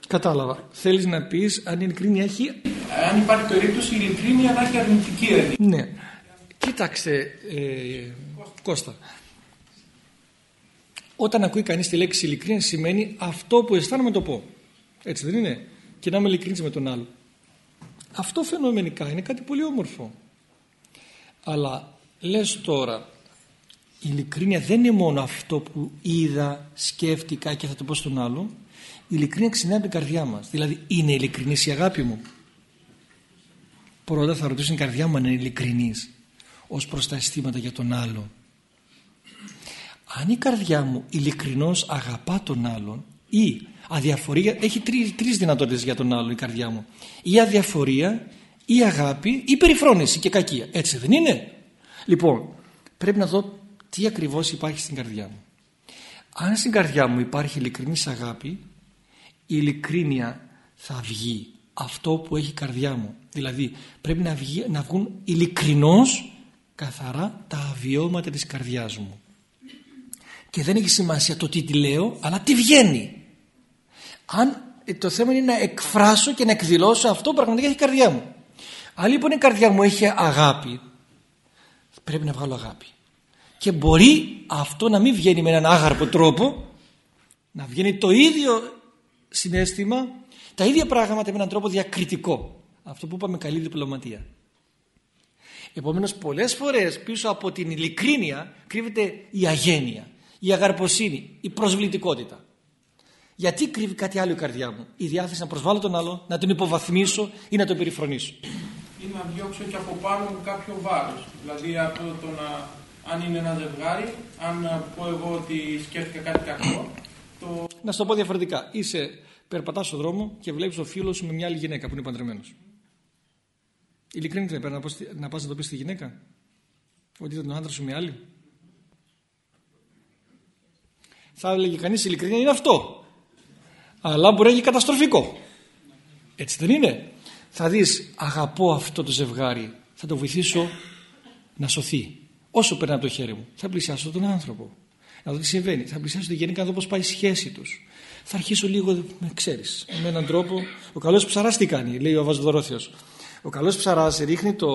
Κατάλαβα. Θέλεις να πεις αν η ειλικρίνεια έχει... Αν υπάρχει περίπτωση η ειλικρίνεια να έχει αρνητική έννοια. Ναι. Κοίταξε, ε, Κώστα. Όταν ακούει κανείς τη λέξη ειλικρίνεια σημαίνει αυτό που αισθάνομαι το πω. Έτσι δεν είναι; Και να είμαι ειλικρινής με τον άλλο. Αυτό φαινομενικά είναι κάτι πολύ όμορφο. Αλλά λες τώρα η ειλικρίνεια δεν είναι μόνο αυτό που είδα, σκέφτηκα και θα το πω στον άλλο. Η ειλικρίνεια ξεκινάει από την καρδιά μας. Δηλαδή είναι ειλικρινής η αγάπη μου; Πρώτα θα ρωτήσω την καρδιά μου αν είναι ειλικρινής ως προς τα αισθήματα για τον άλλο. Αν η καρδιά μου ειλικρινώς αγαπά τον άλλον ή αδιαφορία, έχει τρεις, τρεις δυνατότητες για τον άλλο η καρδιά μου. Ή αδιαφορία, ή αγάπη, ή περιφρόνηση και κακία. Έτσι δεν είναι; Λοιπόν, πρέπει να δω τι ακριβώς υπάρχει στην καρδιά μου. Αν στην καρδιά μου υπάρχει ειλικρινής αγάπη, η ειλικρίνεια θα βγει αυτό που έχει η καρδιά μου. Δηλαδή πρέπει να, βγει, να βγουν ειλικρινώς καθαρά τα αβιώματα της καρδιάς μου. Και δεν έχει σημασία το τι τη λέω, αλλά τι βγαίνει. Αν ε, το θέμα είναι να εκφράσω και να εκδηλώσω αυτό που πραγματικά έχει η καρδιά μου. Αν λοιπόν η καρδιά μου έχει αγάπη, πρέπει να βγάλω αγάπη. Και μπορεί αυτό να μην βγαίνει με έναν άγαρπο τρόπο, να βγαίνει το ίδιο συνέστημα, τα ίδια πράγματα με έναν τρόπο διακριτικό. Αυτό που είπαμε καλή διπλωματία. Επομένως πολλές φορές πίσω από την ειλικρίνεια κρύβεται η αγένεια, η αγαρποσύνη, η προσβλητικότητα. Γιατί κρύβει κάτι άλλο η καρδιά μου, η διάθεση να προσβάλλω τον άλλο, να τον υποβαθμίσω ή να τον περιφρονήσω. Ή να διώξω και από πάνω μου κάποιο βάρος. Δηλαδή αυτό το να, αν είναι ένα ζευγάρι, αν πω εγώ ότι σκέφτηκα κάτι κακό, το... Να σου το πω διαφορετικά. Είσαι, περπατάς στον δρόμο και βλέπεις το φίλος σου με μια άλλη γυναίκα που είναι παντρεμένος. Ειλικρίνη δεν να, να πας να το πεις στη γυναίκα; Ότι ήταν τον άντρας σου με άλλη; Θα έλεγε κανείς ειλικρινή είναι αυτό. Αλλά μπορεί να είναι καταστροφικό. Έτσι δεν είναι. Θα δεις αγαπώ αυτό το ζευγάρι. Θα το βοηθήσω να σωθεί. Όσο περνάει από το χέρι μου. Θα πλησιάσω τον άνθρωπο. Να δω τι συμβαίνει. Θα πλησιάσω τη γενικά να δω πώς πάει η σχέση τους. Θα αρχίσω λίγο, με ξέρεις, με έναν τρόπο. Ο καλός ψαράς τι κάνει, λέει ο Βαζοδωρόθιος. Ο καλός ψαράς ρίχνει το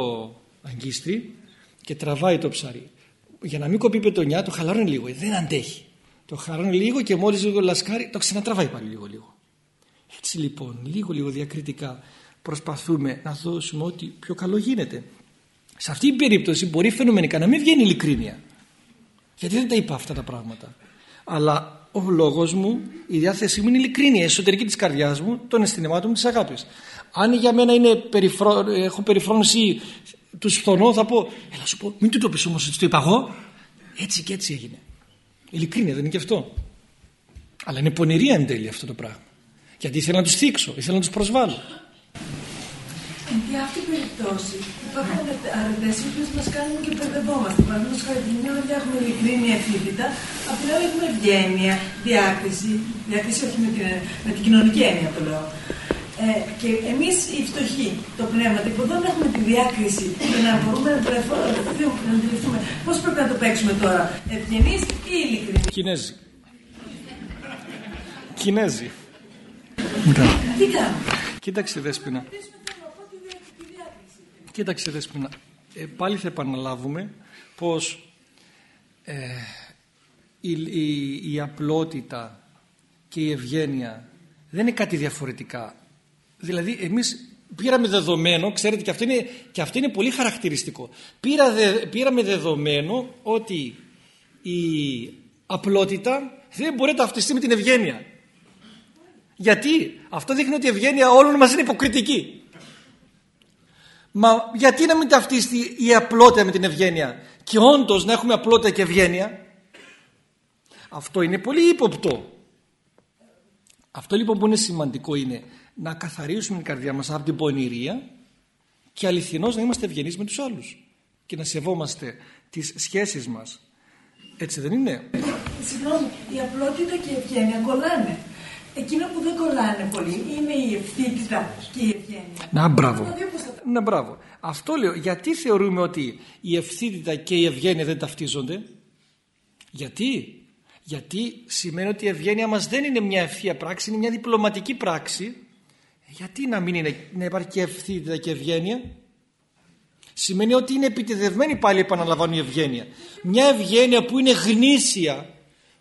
αγκίστρι και τραβάει το ψαρί. Για να μην κοπεί πετονιά το χαλαρώνει λίγο, δεν αντέχει. Το χαλαρώνει λίγο και μόλις λίγο λασκάρει το ξανατραβάει πάλι λίγο λίγο. Έτσι λοιπόν λίγο λίγο διακριτικά προσπαθούμε να δώσουμε ό,τι πιο καλό γίνεται. Σε αυτή την περίπτωση μπορεί φαινομενικά να μην βγαίνει ειλικρίνεια. Γιατί δεν τα είπα αυτά τα πράγματα. Αλλά ο λόγος μου, η διάθεσή μου είναι ειλικρίνεια, η εσωτερική της καρδιάς μου, των αισθηνημάτων μου, της αγάπης. Αν για μένα είναι περιφρό... έχω περιφρόνηση του φθονώ θα πω έλα σου πω μην του το πεις όμως έτσι το είπα εγώ έτσι και έτσι έγινε ειλικρίνεια δεν είναι και αυτό αλλά είναι πονηρία εν τέλει αυτό το πράγμα γιατί ήθελα να τους θίξω ήθελα να τους προσβάλλω για αυτή την περίπτωση υπάρχουν αρετέ οι οποίες μας κάνουν και μπερδευόμαστε. Παραδείγματο χάρη την μια μεριά έχουμε ειλικρίνεια, ευθύτητα, απ' την άλλη έχουμε ευγένεια, διάκριση. Διάκριση όχι με την, με την κοινωνική έννοια το λέω. Ε, και εμείς οι φτωχοί, το πνεύμα, που δεν έχουμε τη διάκριση για να μπορούμε να το αντιληφθούμε πώς πρέπει να το παίξουμε τώρα, ευγενείς ή ειλικρινή. Κινέζοι. Κινέζοι. Τι κάνουμε; Κοίταξε δέσποινα. Κοίταξε δέσποινα. Ε, πάλι θα επαναλάβουμε πως ε, η, η, η απλότητα και η ευγένεια δεν είναι κάτι διαφορετικά Δηλαδή εμείς πήραμε δεδομένο, ξέρετε και αυτό είναι, και αυτό είναι πολύ χαρακτηριστικό. Πήρα πήραμε δεδομένο ότι η απλότητα δεν μπορεί να ταυτιστεί με την ευγένεια. Γιατί; Αυτό δείχνει ότι η ευγένεια όλων μας είναι υποκριτική. Μα γιατί να μην ταυτιστεί η απλότητα με την ευγένεια; Και όντως να έχουμε απλότητα και ευγένεια; Αυτό είναι πολύ ύποπτο. Αυτό λοιπόν που είναι σημαντικό είναι να καθαρίσουμε την καρδιά μας από την πονηρία και αληθινώς να είμαστε ευγενείς με τους άλλους και να σεβόμαστε τις σχέσεις μας. Έτσι δεν είναι; Συγγνώμη, η απλότητα και η ευγένεια κολλάνε. Εκείνο που δεν κολλάνε πολύ είναι η ευθύτητα και η ευγένεια. Να μπράβο. Να μπράβο. Αυτό λέω. Γιατί θεωρούμε ότι η ευθύτητα και η ευγένεια δεν ταυτίζονται; Γιατί; Γιατί σημαίνει ότι η ευγένεια μας δεν είναι μια ευθεία πράξη, είναι μια διπλωματική πράξη γιατί να μην είναι, να υπάρχει και ευθύτητα και ευγένεια; Σημαίνει ότι είναι επιτεδευμένη πάλι επαναλαμβάνω η ευγένεια. Μια ευγένεια που είναι γνήσια,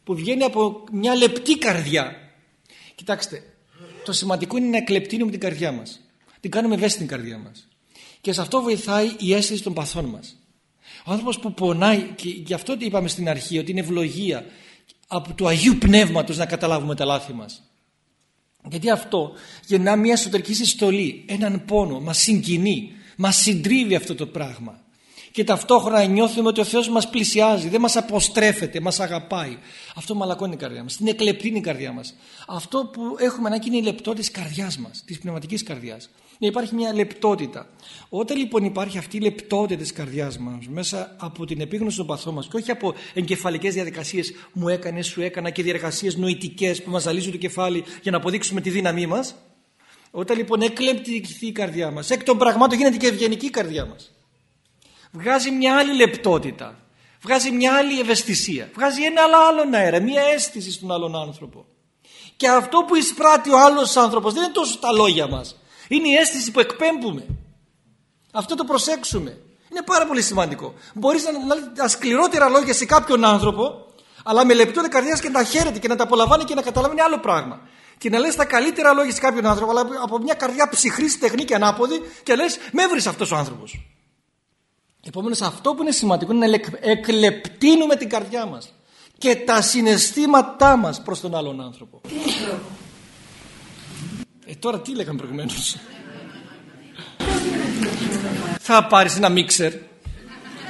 που βγαίνει από μια λεπτή καρδιά. Κοιτάξτε, το σημαντικό είναι να εκλεπτύνουμε την καρδιά μας. Την κάνουμε ευαίσθητη την καρδιά μας. Και σε αυτό βοηθάει η αίσθηση των παθών μας. Ο άνθρωπος που πονάει, και γι' αυτό είπαμε στην αρχή ότι είναι ευλογία από του Αγίου Πνεύματος να καταλάβουμε τα λάθη μας. Γιατί αυτό γεννά μια εσωτερική συστολή, έναν πόνο, μας συγκινεί, μας συντρίβει αυτό το πράγμα. Και ταυτόχρονα νιώθουμε ότι ο Θεός μας πλησιάζει, δεν μας αποστρέφεται, μας αγαπάει. Αυτό μαλακώνει η καρδιά μας, την εκλεπτύνει η καρδιά μας. Αυτό που έχουμε ανάγκη είναι η λεπτότητα της καρδιάς μας, της πνευματικής καρδιάς να υπάρχει μια λεπτότητα. Όταν λοιπόν υπάρχει αυτή η λεπτότητα της καρδιάς μας μέσα από την επίγνωση των παθών μας και όχι από εγκεφαλικές διαδικασίες μου έκανε, σου έκανα και διεργασίες νοητικές που μας ζαλίζουν το κεφάλι για να αποδείξουμε τη δύναμή μας όταν λοιπόν εκλεπτηθεί η καρδιά μας εκ των πραγμάτων γίνεται και ευγενική η καρδιά μας βγάζει μια άλλη λεπτότητα βγάζει μια άλλη ευαισθησία βγάζει ένα άλλο, άλλο αέρα, μια αίσθηση στον άλλον άνθρωπο και αυτό που εισπράττει ο άλλος άνθρωπος δεν είναι τόσο τα λόγια μας είναι η αίσθηση που εκπέμπουμε. Αυτό το προσέξουμε. Είναι πάρα πολύ σημαντικό. Μπορείς να λέει τα σκληρότερα λόγια σε κάποιον άνθρωπο, αλλά με λεπτότητα καρδιάς και να τα χαίρεται και να τα απολαμβάνει και να καταλαβαίνει άλλο πράγμα. Και να λες τα καλύτερα λόγια σε κάποιον άνθρωπο, αλλά από μια καρδιά ψυχρής, στεγνή και ανάποδη και λες με έβρι αυτός ο άνθρωπος. Επομένως, αυτό που είναι σημαντικό είναι να εκλεπτύνουμε την καρδιά μας και τα συναισθήματά μας προς τον άλλον άνθρωπο. Ε, τώρα τι λέγαμε προηγουμένως; θα πάρεις ένα μίξερ,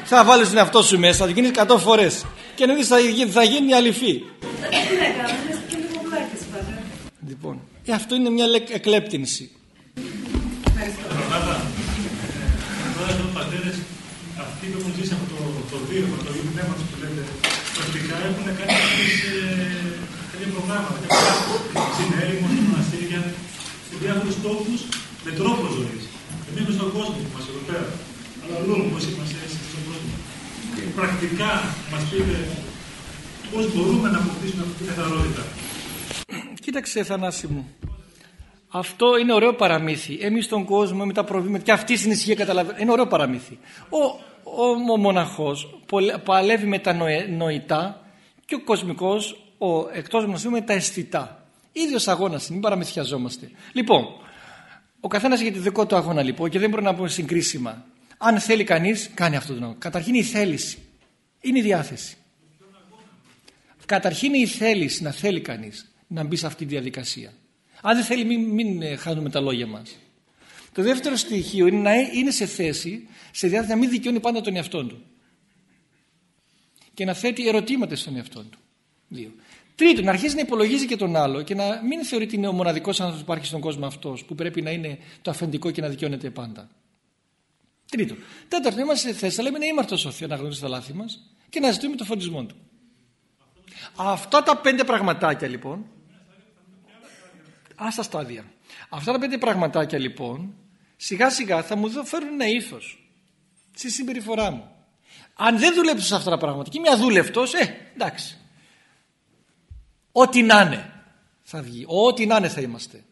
θα βάλεις τον εαυτό σου μέσα, θα το γίνεις 100 φορές και να δεις θα, θα γίνει αληθή. Λοιπόν, ε, αυτό είναι μια εκλέπτυνση. Αυτοί που έχουν ζήσει από το, το βίωμα, το ίδιο πνεύμα που λέτε, πρακτικά έχουν κάνει κάποια προγράμματα, κάποια συνέρημο, μοναστήρια, σε διάφορους τόπους με τρόπο ζωής. Εμείς είμαστε στον κόσμο μα εδώ πέρα. Αλλά αλλού πώ είμαστε έτσι στον κόσμο. Και πρακτικά μας πείτε πώς μπορούμε να αποκτήσουμε αυτή την καθαρότητα. Κοίταξε, Θανάση μου. Αυτό είναι ωραίο παραμύθι. Εμείς στον κόσμο με τα προβλήματα και αυτή στην ισχύ καταλαβαίνουμε. Είναι ωραίο παραμύθι. Ο, ο, ο μοναχός παλεύει με τα νοητά και ο κοσμικός, ο εκτός γνωστού με τα αισθητά. Ίδιος αγώνας, μην παραμυθιαζόμαστε. Λοιπόν, ο καθένας έχει το δικό του αγώνα λοιπόν και δεν μπορεί να πούμε συγκρίσιμα. Αν θέλει κανείς, κάνει αυτό το νόμο. Καταρχήν η θέληση. Είναι η διάθεση. Καταρχήν η θέληση να θέλει κανείς να μπει σε αυτή τη διαδικασία. Αν δεν θέλει μην, μην ε, χάνουμε τα λόγια μας. Το δεύτερο στοιχείο είναι να ε, είναι σε θέση, σε διάθεση να μην δικαιώνει πάντα τον εαυτό του. Και να θέτει ερωτήματα στον εαυτό του. Δύο. Τρίτον, να αρχίσει να υπολογίζει και τον άλλο και να μην θεωρεί ότι είναι ο μοναδικός άνθρωπος που υπάρχει στον κόσμο αυτός, που πρέπει να είναι το αφεντικό και να δικαιώνεται πάντα. Τρίτον. Τέταρτον, είμαστε σε θέση να λέμε είναι ήμαρτο ο Θεό να γνωρίζει τα λάθη μας και να ζητούμε το φωτισμό του. Αυτά τα πέντε πραγματάκια λοιπόν. Α, στα στάδια. Αυτά τα πέντε πραγματάκια λοιπόν σιγά σιγά θα μου φέρουν ένα ήθο στη συμπεριφορά μου. Αν δεν δουλέψω σε αυτά τα πράγματα και μια δούλευτο, ε, εντάξει. Ό,τι να είναι θα βγει. Ό,τι να είναι θα είμαστε.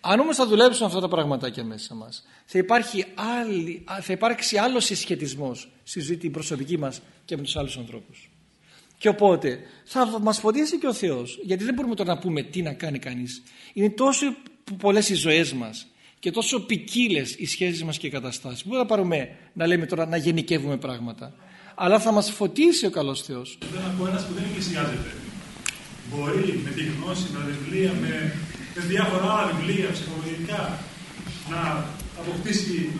Αν όμως θα δουλέψουμε αυτά τα πραγματάκια μέσα μας θα, υπάρχει άλλη, θα υπάρξει άλλος συσχετισμός στη ζωή την προσωπική μας και με τους άλλους ανθρώπους. Και οπότε θα μας φωτίσει και ο Θεός γιατί δεν μπορούμε τώρα να πούμε τι να κάνει κανείς. Είναι τόσο πολλές οι ζωές μας και τόσο ποικίλες οι σχέσεις μας και οι καταστάσεις. Μπορούμε να πάρουμε να λέμε τώρα να γενικεύουμε πράγματα. Αλλά θα μας φωτίσει ο καλός Θεός. Δεν ακούω ένας που δεν εκκλησιάζεται μπορεί με τη γνώση, με τα βιβλία, με, με διάφορα άλλα βιβλία ψυχολογικά να αποκτήσει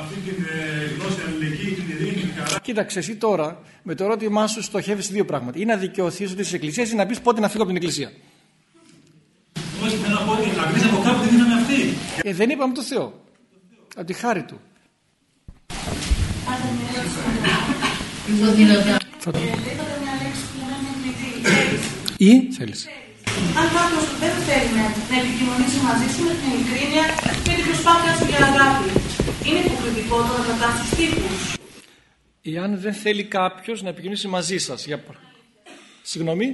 αυτή την ε, γνώση, αλληλεγγύη, την ειρήνη, την χαρά. Κοίταξε, εσύ τώρα με το ερώτημά σου στοχεύεις δύο πράγματα. Ή να δικαιωθείς ότι είσαι εκκλησίας ή να πεις πότε να φύγω από την εκκλησία. Όχι, θέλω να πω ότι να βρει από κάπου τη δύναμη αυτή. Ε, δεν είπαμε το Θεό. Από τη χάρη του. Θα το... Ή θέλεις. Αν κάποιο δεν θέλει να, επικοινωνήσει μαζί σου με την ειλικρίνεια και την προσπάθεια σου για αγάπη, είναι υποκριτικό το να κρατάς τους τύπους. Εάν δεν θέλει κάποιος να επικοινωνήσει μαζί σας. Για... Συγγνώμη.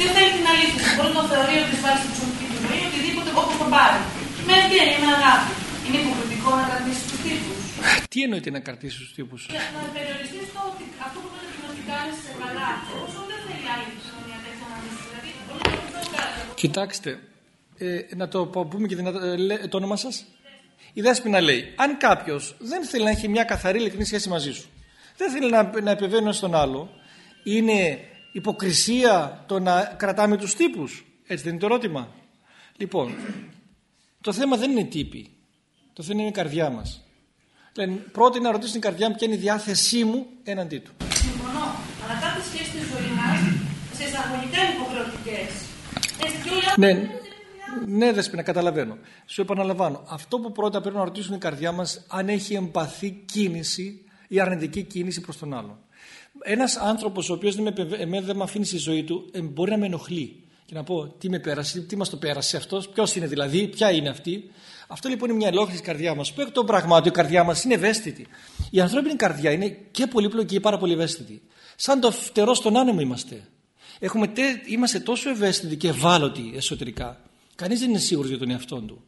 Δεν θέλει την αλήθεια. Μπορεί να θεωρεί ότι υπάρχει στην προσωπική του ζωή οτιδήποτε όπω τον πάρει. Με ευγένεια, με αγάπη; Είναι υποκριτικό να κρατήσεις τους τύπους. Τι εννοείται να κρατήσεις τους τύπους; Να περιοριστείς το ότι αυτό που πρέπει να κάνεις σε καλά. Κοιτάξτε, ε, να το πούμε και δυνατά, ε, το όνομα σας. Η Δέσποινα λέει, αν κάποιος δεν θέλει να έχει μια καθαρή ειλικρινή σχέση μαζί σου, δεν θέλει να, να επιβαίνει στον άλλο, είναι υποκρισία το να κρατάμε τους τύπους. Έτσι δεν είναι το ερώτημα. Λοιπόν, το θέμα δεν είναι τύποι. Το θέμα είναι η καρδιά μας. Λένε, πρώτη να ρωτήσω την καρδιά μου ποια είναι η διάθεσή μου έναντί του. Συμφωνώ. Αλλά κάποιες σχέσεις στη ζωή μας σε εισαγωγικά είναι υποχρεωτικές. Ναι, ναι, Δεσπίνα, καταλαβαίνω. Σου επαναλαμβάνω. Αυτό που πρώτα πρέπει να ρωτήσουμε η καρδιά μας αν έχει εμπαθή κίνηση ή αρνητική κίνηση προς τον άλλον. Ένας άνθρωπος ο οποίος δεν, με, δεν με αφήνει στη ζωή του ε, μπορεί να με ενοχλεί και να πω τι με πέρασε, τι μας το πέρασε αυτός, ποιος είναι δηλαδή, ποια είναι αυτή. Αυτό λοιπόν είναι μια ελόχη τη καρδιά μας που εκ των πραγμάτων η καρδιά μας είναι ευαίσθητη. Η ανθρώπινη καρδιά είναι και πολύπλοκη και πάρα πολύ ευαίσθητη. Σαν το φτερό στον άνεμο είμαστε. Έχουμε τε, είμαστε τόσο ευαίσθητοι και ευάλωτοι εσωτερικά. Κανείς δεν είναι σίγουρος για τον εαυτό του.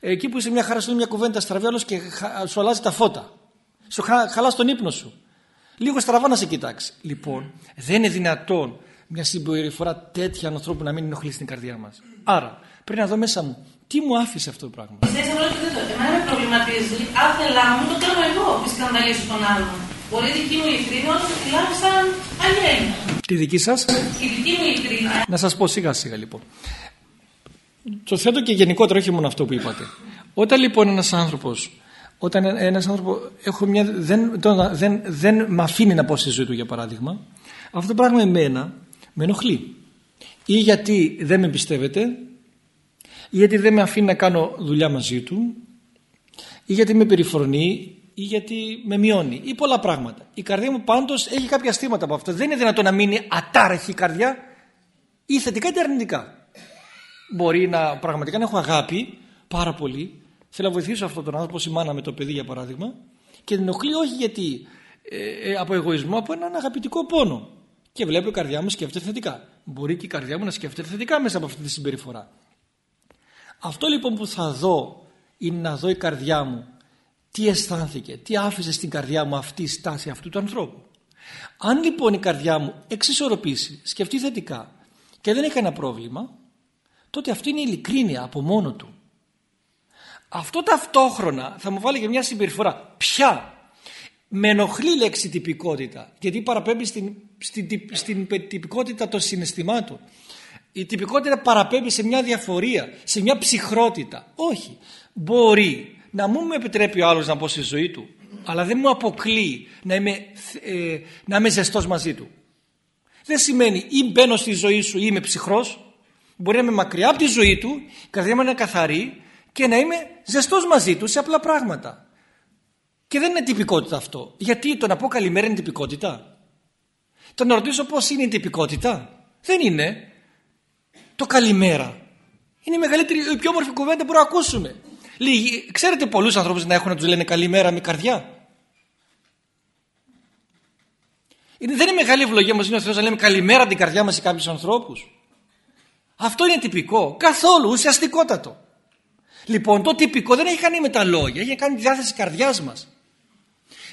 Εκεί που είσαι μια χαρά σου μια κουβέντα στραβή, άλλο και σου αλλάζει τα φώτα. Σου χα, χαλάς τον ύπνο σου. Λίγο στραβά να σε κοιτάξει. Λοιπόν, δεν είναι δυνατόν μια συμπεριφορά τέτοια ανθρώπου να μην ενοχλεί στην καρδιά μας. Άρα, πρέπει να δω μέσα μου τι μου άφησε αυτό το πράγμα. Εσείς εμένα με προβληματίζει. Άθελά μου το κάνω εγώ, τη σκανδαλίσω τον άλλον. Μπορεί η δική μου ειλικρίνεια να τη λάβει σαν αλλιέγνα. Τη δική σας. Η δική μου ειλικρίνεια. Να σας πω σιγά σιγά λοιπόν. Το θέτω και γενικότερα, όχι μόνο αυτό που είπατε. Όταν λοιπόν ένας άνθρωπος, όταν ένας άνθρωπο έχω μια, δεν, δεν, δεν με αφήνει να πω στη ζωή του για παράδειγμα, αυτό το πράγμα εμένα με ενοχλεί. Ή γιατί δεν με εμπιστεύεται, ή γιατί δεν με αφήνει να κάνω δουλειά μαζί του, ή γιατί με περιφρονεί, ή γιατί με μειώνει ή πολλά πράγματα. Η καρδιά μου πάντως έχει κάποια στήματα από αυτό. Δεν είναι δυνατόν να μείνει ατάραχη η καρδιά ή θετικά είτε αρνητικά. Μπορεί να πραγματικά να έχω αγάπη πάρα πολύ. Θέλω να βοηθήσω αυτόν τον άνθρωπο, η μάνα με το παιδί για παράδειγμα και την ενοχλεί όχι γιατί ε, ε, από εγωισμό, από έναν αγαπητικό πόνο. Και βλέπω η καρδιά μου σκέφτεται θετικά. Μπορεί και η καρδιά μου να σκέφτεται θετικά μέσα από αυτή τη συμπεριφορά. Αυτό λοιπόν που θα δω είναι να δω η καρδιά μου τι αισθάνθηκε, τι άφησε στην καρδιά μου αυτή η στάση αυτού του ανθρώπου. Αν λοιπόν η καρδιά μου εξισορροπήσει, σκεφτεί θετικά και δεν έχει κανένα πρόβλημα, τότε αυτό είναι ειλικρίνεια από μόνο του. Αυτό ταυτόχρονα θα μου βάλει και μια συμπεριφορά. Ποια; Με ενοχλεί η λέξη τυπικότητα γιατί παραπέμπει στην, στην, στην τυπικότητα των συναισθημάτων η τυπικότητα παραπέμπει σε μια διαφορία σε μια ψυχρότητα όχι μπορεί να μου με επιτρέπει ο άλλος να πω στη ζωή του αλλά δεν μου αποκλεί να είμαι, ε, να είμαι ζεστός μαζί του δεν σημαίνει ή μπαίνω στη ζωή σου ή είμαι ψυχρός μπορεί να είμαι μακριά από τη ζωή του η καρδιά μου είναι καθαρή και να είμαι ζεστός μαζί του σε απλά πράγματα και δεν είναι τυπικότητα αυτό. Γιατί το να πω καλημέρα είναι τυπικότητα; Το να ρωτήσω πώς είναι η τυπικότητα; Δεν είναι. Το καλημέρα. Είναι η μεγαλύτερη, η πιο όμορφη κουβέντα που μπορούμε να ακούσουμε. Λίγοι, ξέρετε πολλούς ανθρώπους να έχουν να τους λένε καλημέρα με καρδιά. Είναι, δεν είναι μεγάλη ευλογία μας είναι ο Θεός να λέμε καλημέρα την καρδιά μας σε κάποιους ανθρώπους. Αυτό είναι τυπικό. Καθόλου ουσιαστικότατο. Λοιπόν το τυπικό δεν έχει κάνει με τα λόγια. Έχει κάνει τη διάθεση καρδιάς μας.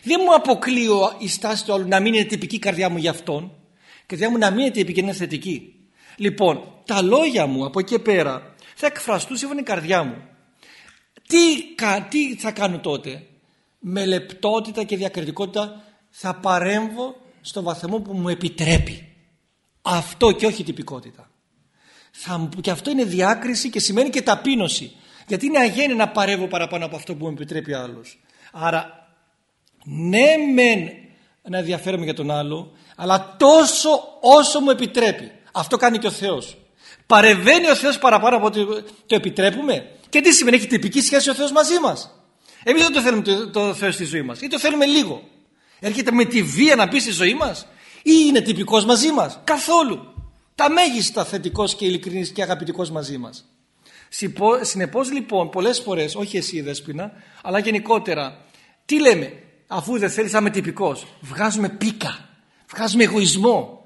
Δεν μου αποκλείω η στάση του άλλου να μην είναι τυπική η καρδιά μου για αυτόν και η καρδιά μου να μην είναι τυπική, είναι θετική. Λοιπόν, τα λόγια μου από εκεί πέρα θα εκφραστούν σύμφωνα η καρδιά μου. Τι, τι θα κάνω τότε; Με λεπτότητα και διακριτικότητα θα παρέμβω στο βαθμό που μου επιτρέπει. Αυτό και όχι τυπικότητα. Θα, και αυτό είναι διάκριση και σημαίνει και ταπείνωση. Γιατί είναι αγένει να παρεύω παραπάνω από αυτό που μου επιτρέπει άλλος. Άρα ναι μεν να ενδιαφέρομαι για τον άλλο αλλά τόσο όσο μου επιτρέπει αυτό κάνει και ο Θεός παρεβαίνει ο Θεός παραπάνω από ότι το επιτρέπουμε; Και τι σημαίνει έχει τυπική σχέση ο Θεός μαζί μας. Εμείς δεν το θέλουμε το, το Θεός στη ζωή μας ή το θέλουμε λίγο. Έρχεται με τη βία να μπει στη ζωή μας ή είναι τυπικός μαζί μας. Καθόλου. Τα μέγιστα θετικός και ειλικρινής και αγαπητικός μαζί μας. Συνεπώς λοιπόν πολλές φορές, όχι εσύ Δέσποινα, αλλά γενικότερα, τι λέμε, αφού δεν θέλεις να είμαι τυπικός βγάζουμε πίκα βγάζουμε εγωισμό.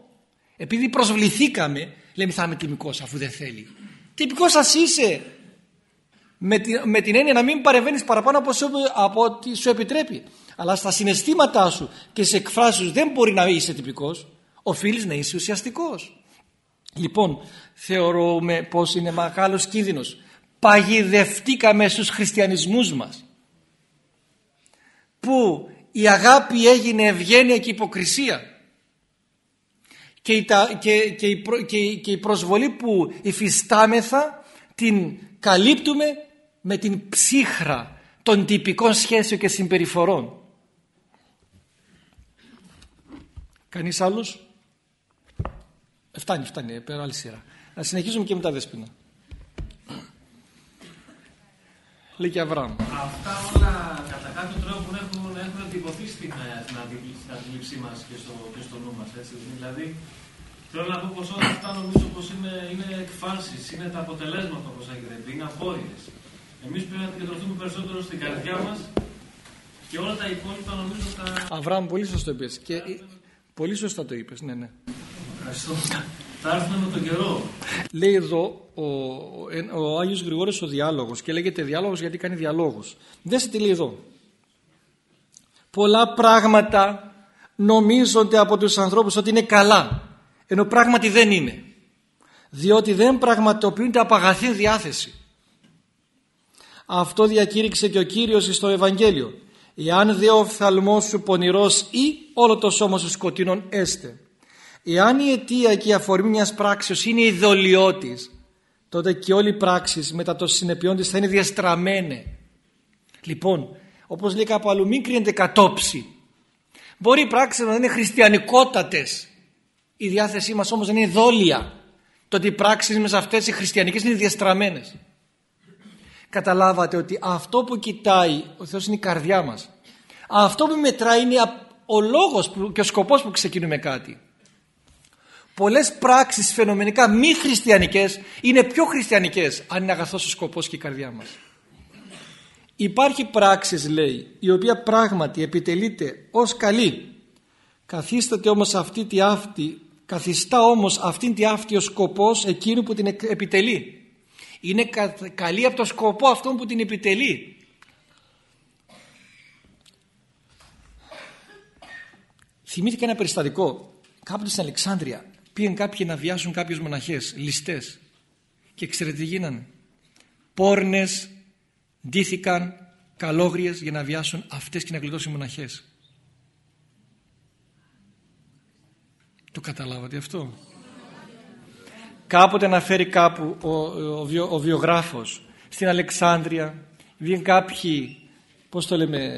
Επειδή προσβληθήκαμε λέμε θα είμαι τυπικός αφού δεν θέλει. Τυπικός σας είσαι με, με την έννοια να μην παρεμβαίνεις παραπάνω από, σου, από ό,τι σου επιτρέπει. Αλλά στα συναισθήματά σου και σε εκφράσεις δεν μπορεί να είσαι τυπικός. Οφείλεις να είσαι ουσιαστικός. Λοιπόν θεωρούμε πως είναι μεγάλος κίνδυνος. Παγιδευτήκαμε στους χριστιανισμούς μας. Που η αγάπη έγινε ευγένεια και υποκρισία. Και η, και, και, η, και, και η προσβολή που υφιστάμεθα την καλύπτουμε με την ψύχρα των τυπικών σχέσεων και συμπεριφορών. Κανείς άλλος; Ε, φτάνει, φτάνει, πέρα άλλη σειρά. Να συνεχίσουμε και με τα δέσποινα. Λέει και Αβραάμ. Αυτά όλα κατά κάποιο τρόπο έχουν έχουν εντυπωθεί στην, ε, στην, αντίληψή μας και στο, και στο νου μας. Δηλαδή, θέλω να πω πως όλα αυτά νομίζω πως είναι, είναι εκφάνσεις, είναι τα αποτελέσματα όπως έχετε πει, είναι απόρριες. Εμείς πρέπει να επικεντρωθούμε περισσότερο στην καρδιά μας και όλα τα υπόλοιπα νομίζω τα. Αβραάμ, πολύ σωστό είπες. Και... Πολύ σωστά το είπες, ναι, ναι. Ευχαριστώ. Θα έρθουμε με τον καιρό. Λέει εδώ ο, ο, ο Άγιος Γρηγόρης ο διάλογος και λέγεται διάλογος γιατί κάνει διαλόγους. Δέστε τι λέει εδώ πολλά πράγματα νομίζονται από τους ανθρώπους ότι είναι καλά ενώ πράγματι δεν είναι διότι δεν πραγματοποιούνται από αγαθή διάθεση αυτό διακήρυξε και ο Κύριος στο Ευαγγέλιο. Εάν δε ο οφθαλμός σου πονηρός ή όλο το σώμα σου σκοτεινόν έστε. Εάν η αιτία και η αφορμή μιας πράξης είναι ιδωλιώτης τότε και όλοι οι πράξεις μετά το συνεπειών της θα είναι διαστραμμένε λοιπόν όπως λέει κάπου αλλού μην κρίνεται κατόψη. Μπορεί οι πράξεις να είναι χριστιανικότατες. Η διάθεσή μας όμως δεν είναι δόλια το ότι οι πράξεις μέσα αυτές οι χριστιανικές είναι διαστραμμένες καταλάβατε ότι αυτό που κοιτάει ο Θεός είναι η καρδιά μας. Αυτό που μετράει είναι ο λόγος και ο σκοπός που ξεκινούμε κάτι. Πολλές πράξεις φαινομενικά μη χριστιανικές είναι πιο χριστιανικές αν είναι αγαθός ο σκοπός και η καρδιά μας. Υπάρχει πράξεις λέει η οποία πράγματι επιτελείται ως καλή. Καθίσταται όμως αυτή τη αυτή καθιστά όμως αυτήν τη αυτή ο σκοπός εκείνου που την επιτελεί είναι καλή από το σκοπό αυτόν που την επιτελεί. Θυμήθηκα ένα περιστατικό. Κάποτε στην Αλεξάνδρεια πήγαν κάποιοι να βιάσουν κάποιους μοναχές, ληστές. Και ξέρετε τι γίνανε. Πόρνες ντύθηκαν καλόγριες για να βιάσουν αυτές και να γλιτώσουν οι μοναχές. Το καταλάβατε αυτό; Κάποτε αναφέρει κάπου ο, ο, ο, βιογράφος στην Αλεξάνδρεια βγήκαν κάποιοι, πώς το λέμε,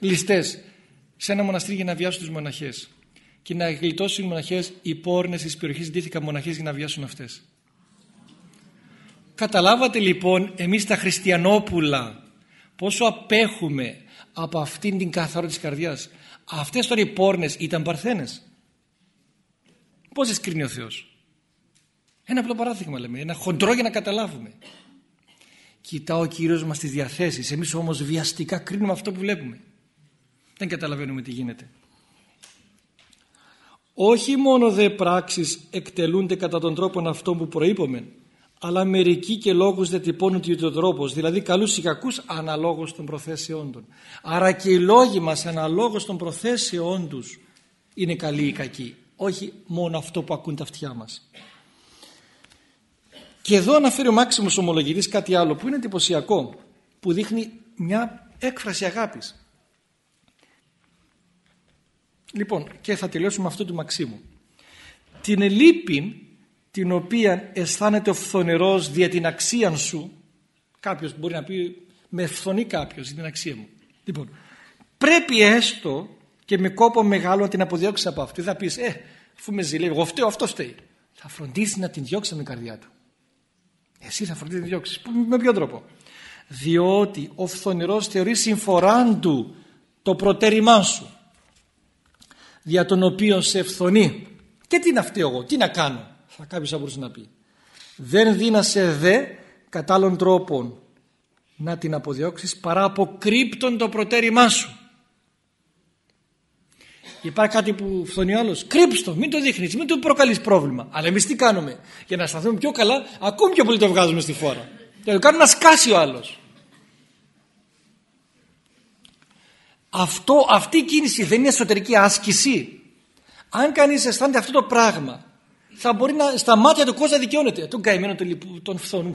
ληστές σε ένα μοναστήρι για να βιάσουν τους μοναχές και να γλιτώσουν οι μοναχές οι πόρνες της περιοχής ντύθηκαν μοναχές για να βιάσουν αυτές. Καταλάβατε λοιπόν εμείς τα χριστιανόπουλα πόσο απέχουμε από αυτήν την καθαρότητα της καρδιάς. Αυτές τώρα οι πόρνες ήταν παρθένες. Πώς τις κρίνει ο Θεός; Ένα απλό παράδειγμα λέμε, ένα χοντρό για να καταλάβουμε. Κοιτά ο Κύριος μας τις διαθέσεις, εμείς όμως βιαστικά κρίνουμε αυτό που βλέπουμε. Δεν καταλαβαίνουμε τι γίνεται. Όχι μόνο δε πράξεις εκτελούνται κατά τον τρόπο αυτό που προείπομεν, αλλά μερικοί και λόγους διατυπώνουν ο τρόπος, δηλαδή καλούς ή κακούς αναλόγως των προθέσεών των. Άρα και οι λόγοι μας αναλόγως των προθέσεών τους είναι καλοί ή κακοί, όχι μόνο αυτό που ακούν τα αυτιά μας. Και εδώ αναφέρει ο Μάξιμος Ομολογητής κάτι άλλο που είναι εντυπωσιακό, που δείχνει μια έκφραση αγάπης. Λοιπόν, και θα τελειώσουμε αυτό του Μαξίμου. Την λύπη την οποία αισθάνεται ο φθονερός δια την αξία σου κάποιος μπορεί να πει με φθονεί κάποιος για την αξία μου λοιπόν πρέπει έστω και με κόπο μεγάλο να την αποδιώξεις από αυτό θα πεις ε αφού με ζηλεύει εγώ φταίω αυτό φταίει θα φροντίσεις να την διώξεις με την καρδιά του εσύ θα φροντίσει να την διώξεις με ποιο τρόπο; Διότι ο φθονερός θεωρεί συμφοράν του το προτέρημά σου δια τον οποίο σε φθονεί. Και τι να φταίω εγώ, τι να κάνω θα κάποιος θα μπορούσε να πει. Δεν δίνασε δε κατά άλλων τρόπων να την αποδιώξεις παρά αποκρύπτον το προτέρημά σου Υπάρχει κάτι που φθονεί άλλος; Κρύψτο, μην το δείχνεις, μην του προκαλείς πρόβλημα. Αλλά εμείς τι κάνουμε, για να σταθούμε πιο καλά, ακόμη πιο πολύ το βγάζουμε στη φόρα. Και το κάνουμε να σκάσει ο άλλος. Αυτό, αυτή η κίνηση δεν είναι εσωτερική άσκηση. Αν κανείς αισθάνεται αυτό το πράγμα θα μπορεί να, στα μάτια του κόσμου να δικαιώνεται. Τον καημένο τον, τον φθόνου.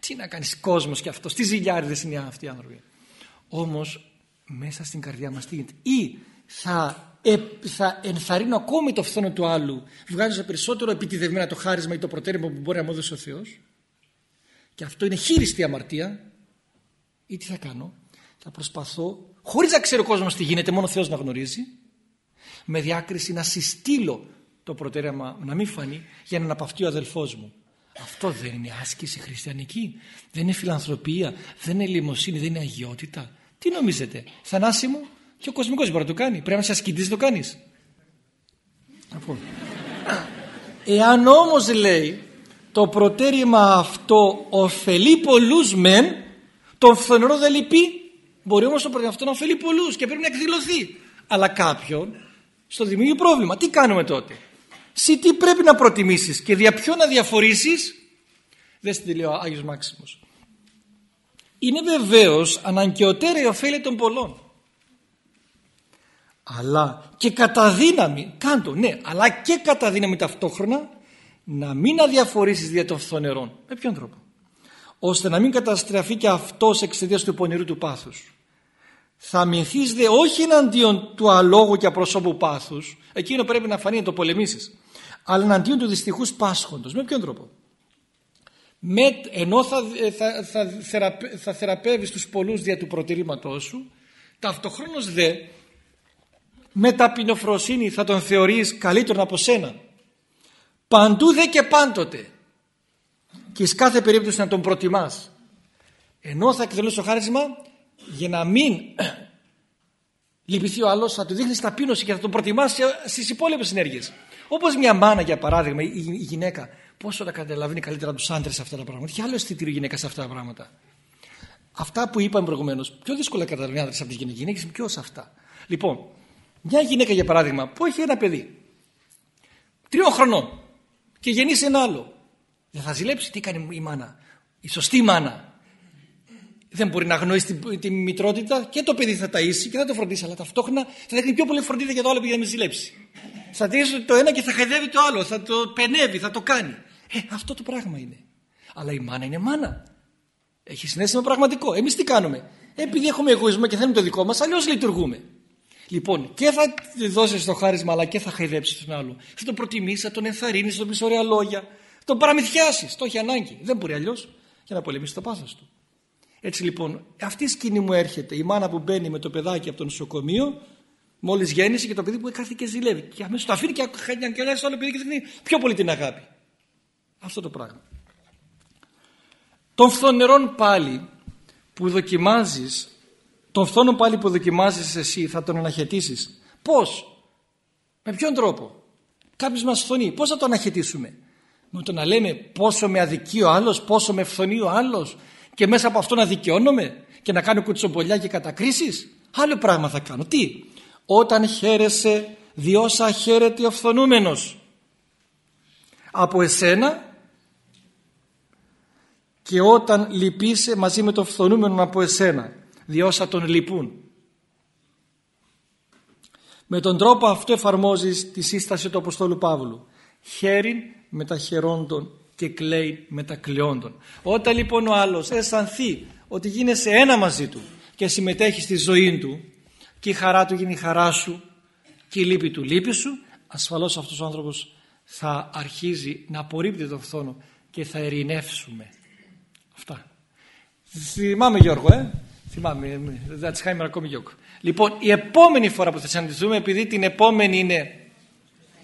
Τι να κάνεις κόσμος κι αυτός, τι ζηλιάριδες είναι αυτοί οι άνθρωποι. Όμως μέσα στην καρδιά μας τι γίνεται; Ή θα, ε, θα ενθαρρύνω ακόμη το φθόνο του άλλου, βγάζοντας περισσότερο επιτιδευμένα το χάρισμα ή το προτέρημα που μπορεί να μου έδωσε ο Θεός. Και αυτό είναι χείριστη αμαρτία. Ή τι θα κάνω, θα προσπαθώ, χωρίς να ξέρει ο κόσμος τι γίνεται, μόνο ο Θεός να γνωρίζει, με διάκριση να συστήλω το προτέρεμα να μην φανεί για να αναπαυτεί ο αδελφός μου. Αυτό δεν είναι άσκηση χριστιανική, δεν είναι φιλανθρωπία, δεν είναι λιμοσύνη, δεν είναι αγιότητα. Τι νομίζετε, θανάση μου; Και ο κοσμικός μπορεί να το κάνει. Πρέπει να σε ασκητής το κάνεις. Εάν όμως λέει το προτέρημα αυτό ωφελεί πολλούς μεν, τον φθονερό δεν λυπεί. Μπορεί όμως το προτέρημα αυτό να ωφελεί πολλούς και πρέπει να εκδηλωθεί. Αλλά κάποιον στο δημιουργεί πρόβλημα. Τι κάνουμε τότε; Συ τι πρέπει να προτιμήσεις και δια ποιο να διαφορήσεις; Δες τι λέει ο Άγιος Μάξιμος. Είναι βεβαίως αναγκαιοτέρα η ωφέλεια των πολλών. Αλλά και κατά δύναμη, κάντο ναι, αλλά και κατά δύναμη ταυτόχρονα να μην αδιαφορήσεις δια των φθονερών. Με ποιον τρόπο; Ώστε να μην καταστραφεί και αυτός εξαιτίας του πονηρού του πάθους. Θα αμυνθείς δε όχι εναντίον του αλόγου και απροσώπου πάθους. Εκείνο πρέπει να φανεί να το πολεμήσεις αλλά εναντίον του δυστυχούς πάσχοντος. Με ποιον τρόπο; Με, ενώ θα, θα, θα, θεραπε, θα θεραπεύεις τους πολλούς δια του προτηρήματός σου, ταυτοχρόνως δε με ταπεινοφροσύνη θα τον θεωρείς καλύτερον από σένα. Παντού δε και πάντοτε. Και εις κάθε περίπτωση να τον προτιμάς. Ενώ θα εκδηλώσει το χάρισμα για να μην λυπηθεί ο άλλος θα του δείχνεις ταπείνωση και θα τον προτιμάς στις υπόλοιπες ενέργειες. Όπως μια μάνα, για παράδειγμα, η, γυναίκα, πόσο τα καταλαβαίνει καλύτερα τους άντρες αυτά τα πράγματα. Έχει άλλο αισθητήριο γυναίκα σε αυτά τα πράγματα. Αυτά που είπαμε προηγουμένως, πιο δύσκολα καταλαβαίνει άντρες από τις γυναίκες. Γυναίκε πιο σε αυτά. Λοιπόν, μια γυναίκα, για παράδειγμα, που έχει ένα παιδί τριών χρονών και γεννήσει ένα άλλο. Δεν θα ζηλέψει τι κάνει η μάνα. Η σωστή μάνα. Δεν μπορεί να αγνοήσει τη, τη μητρότητα και το παιδί θα ταΐσει και θα το φροντίσει, αλλά ταυτόχρονα θα δείχνει πιο πολύ φροντίδα για το άλλο που για να μην ζηλέψει θα δει το ένα και θα χαϊδεύει το άλλο, θα το πενεύει, θα το κάνει. Ε, αυτό το πράγμα είναι. Αλλά η μάνα είναι μάνα. Έχει συνέστημα πραγματικό. Εμείς τι κάνουμε; Επειδή έχουμε εγωισμό και θέλουμε το δικό μας, αλλιώς λειτουργούμε. Λοιπόν, και θα δώσεις το χάρισμα, αλλά και θα χαϊδέψεις τον άλλο. Θα τον προτιμήσει, θα τον ενθαρρύνεις, θα τον πεις ωραία λόγια. Θα τον παραμυθιάσεις. Το έχει ανάγκη. Δεν μπορεί αλλιώς για να πολεμήσει το πάθος του. Έτσι λοιπόν, αυτή η σκηνή μου έρχεται. Η μάνα που μπαίνει με το παιδάκι από το νοσοκομείο, μόλις γέννησε και το παιδί που κάθεται και ζηλεύει. Και αμέσως το αφήνει και αγκαλιάζει το άλλο παιδί και δίνει πιο πολύ την αγάπη. Αυτό το πράγμα. Των φθονερών πάλι που δοκιμάζεις τον φθόνο πάλι που δοκιμάζεις εσύ θα τον αναχαιτήσεις. Πώς, με ποιον τρόπο; Κάποιος μας φθονεί, πώς θα τον αναχαιτήσουμε; Με το να λέμε πόσο με αδικεί ο άλλος, πόσο με φθονεί ο άλλος και μέσα από αυτό να δικαιώνομαι και να κάνω κουτσομπολιά και κατακρίσεις; Άλλο πράγμα θα κάνω. Τι, όταν χαίρεσαι διόσα χαίρεται ο φθονούμενος από εσένα και όταν λυπείσαι μαζί με το φθονούμενο από εσένα διόσα τον λυπούν. Με τον τρόπο αυτό εφαρμόζεις τη σύσταση του Αποστόλου Παύλου. Χέριν με τα χαιρόντων και κλαίει με τα κλαιόντων. Όταν λοιπόν ο άλλος αισθανθεί ότι γίνεσαι ένα μαζί του και συμμετέχεις στη ζωή του και η χαρά του γίνει η χαρά σου και η λύπη του λύπη σου, ασφαλώς αυτός ο άνθρωπος θα αρχίζει να απορρίπτει τον φθόνο και θα ειρηνεύσουμε. Αυτά. Θυμάμαι Γιώργο, ε. Θυμάμαι, Αλτσχάιμερ ακόμη γιόκ. Λοιπόν, η επόμενη φορά που θα συναντηθούμε, επειδή την επόμενη είναι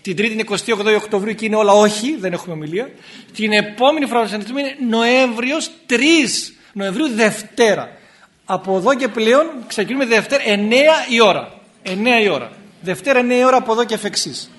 την Τρίτη είναι 28 Οκτωβρίου και είναι όλα όχι, δεν έχουμε ομιλία. Την επόμενη φορά που θα συναντηθούμε είναι Νοέμβριος 3 Νοεμβρίου Δευτέρα. Από εδώ και πλέον ξεκινούμε Δευτέρα 9 η ώρα. 9 η ώρα. Δευτέρα 9 η ώρα από εδώ και εφ' εξής.